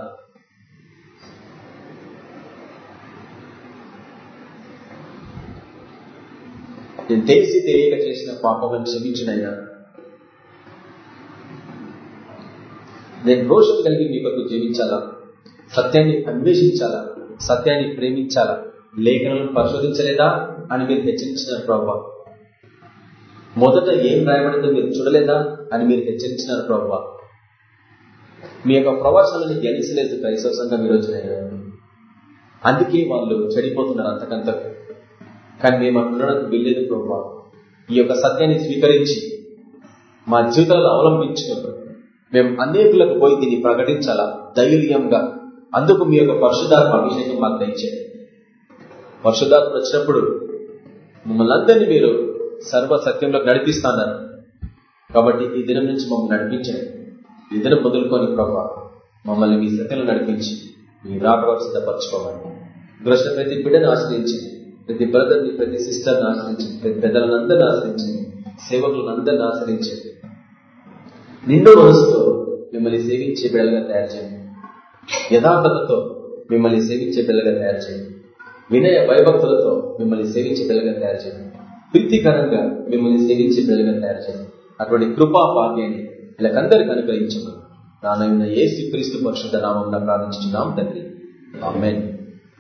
నేను తెలిసి తెలియక చేసిన పాపములను క్షమించినయ్యా. నేను రోషం కలిగి మీ కొరకు జీవించాలా? సత్యాన్ని అన్వేషించాలా? సత్యాన్ని ప్రేమించాలా? లేఖనాలను పరిశోధించలేదా? అని మీరు హెచ్చరించినారు ప్రభావ. మొదట ఏం రాయబడిందో మీరు చూడలేదా? అని మీరు హెచ్చరించినారు ప్రభావ. మీ యొక్క ప్రవాసాలను గెలిచలేదు క్రైస్తవ సంఘం ఈరోజు అందుకే వాళ్ళు చెడిపోతున్నారు అంతకంత కానీ మేము ఉండడానికి వెళ్ళేది ప్రభావ ఈ యొక్క సత్యాన్ని స్వీకరించి మా జీవితాలను అవలంబించినప్పుడు మేము అనేకులకు పోయి దీన్ని ప్రకటించాలా? ధైర్యంగా. అందుకు మీ యొక్క పరిశుధాత్మ అభిషేకం మాకు దయచేయండి. పరిశుధాత్మ వచ్చినప్పుడు మమ్మల్ని అందరినీ మీరు సర్వ సత్యంలో నడిపిస్తున్నారు కాబట్టి ఈ దినం నుంచి మమ్మల్ని నడిపించండి. ఈ దినం మొదలుకొని ప్రభావ మమ్మల్ని మీ సత్యంలో నడిపించి మీ రాకడ పరచుకోవాలి గ్రస్త ప్రతి బిడ్డను ఆశ్రయించింది ప్రతి బ్రదర్ని ప్రతి సిస్టర్ని ఆశ్రయించండి ప్రతి పెద్దలందరినీ ఆశ్రయించండి సేవకులను అందరిని ఆశ్రయించండి నిండు మనసుతో మిమ్మల్ని సేవించే బిడ్డలుగా తయారు చేయండి. యథార్థతతో మిమ్మల్ని సేవించే బిడ్డలుగా తయారు చేయండి. వినయ భయభక్తులతో మిమ్మల్ని సేవించే బిడ్డలుగా తయారు చేయండి. ప్రీతికరంగా మిమ్మల్ని సేవించే బిడ్డలుగా తయారు చేయండి. అటువంటి కృపా భాగ్యాన్ని వీళ్ళకందరికి అనుగ్రహించమని. నాన్న ఏసు క్రీస్తు పరిశుద్ధ నామం ప్రార్థించున్నాం తండ్రి. ఆమెన్.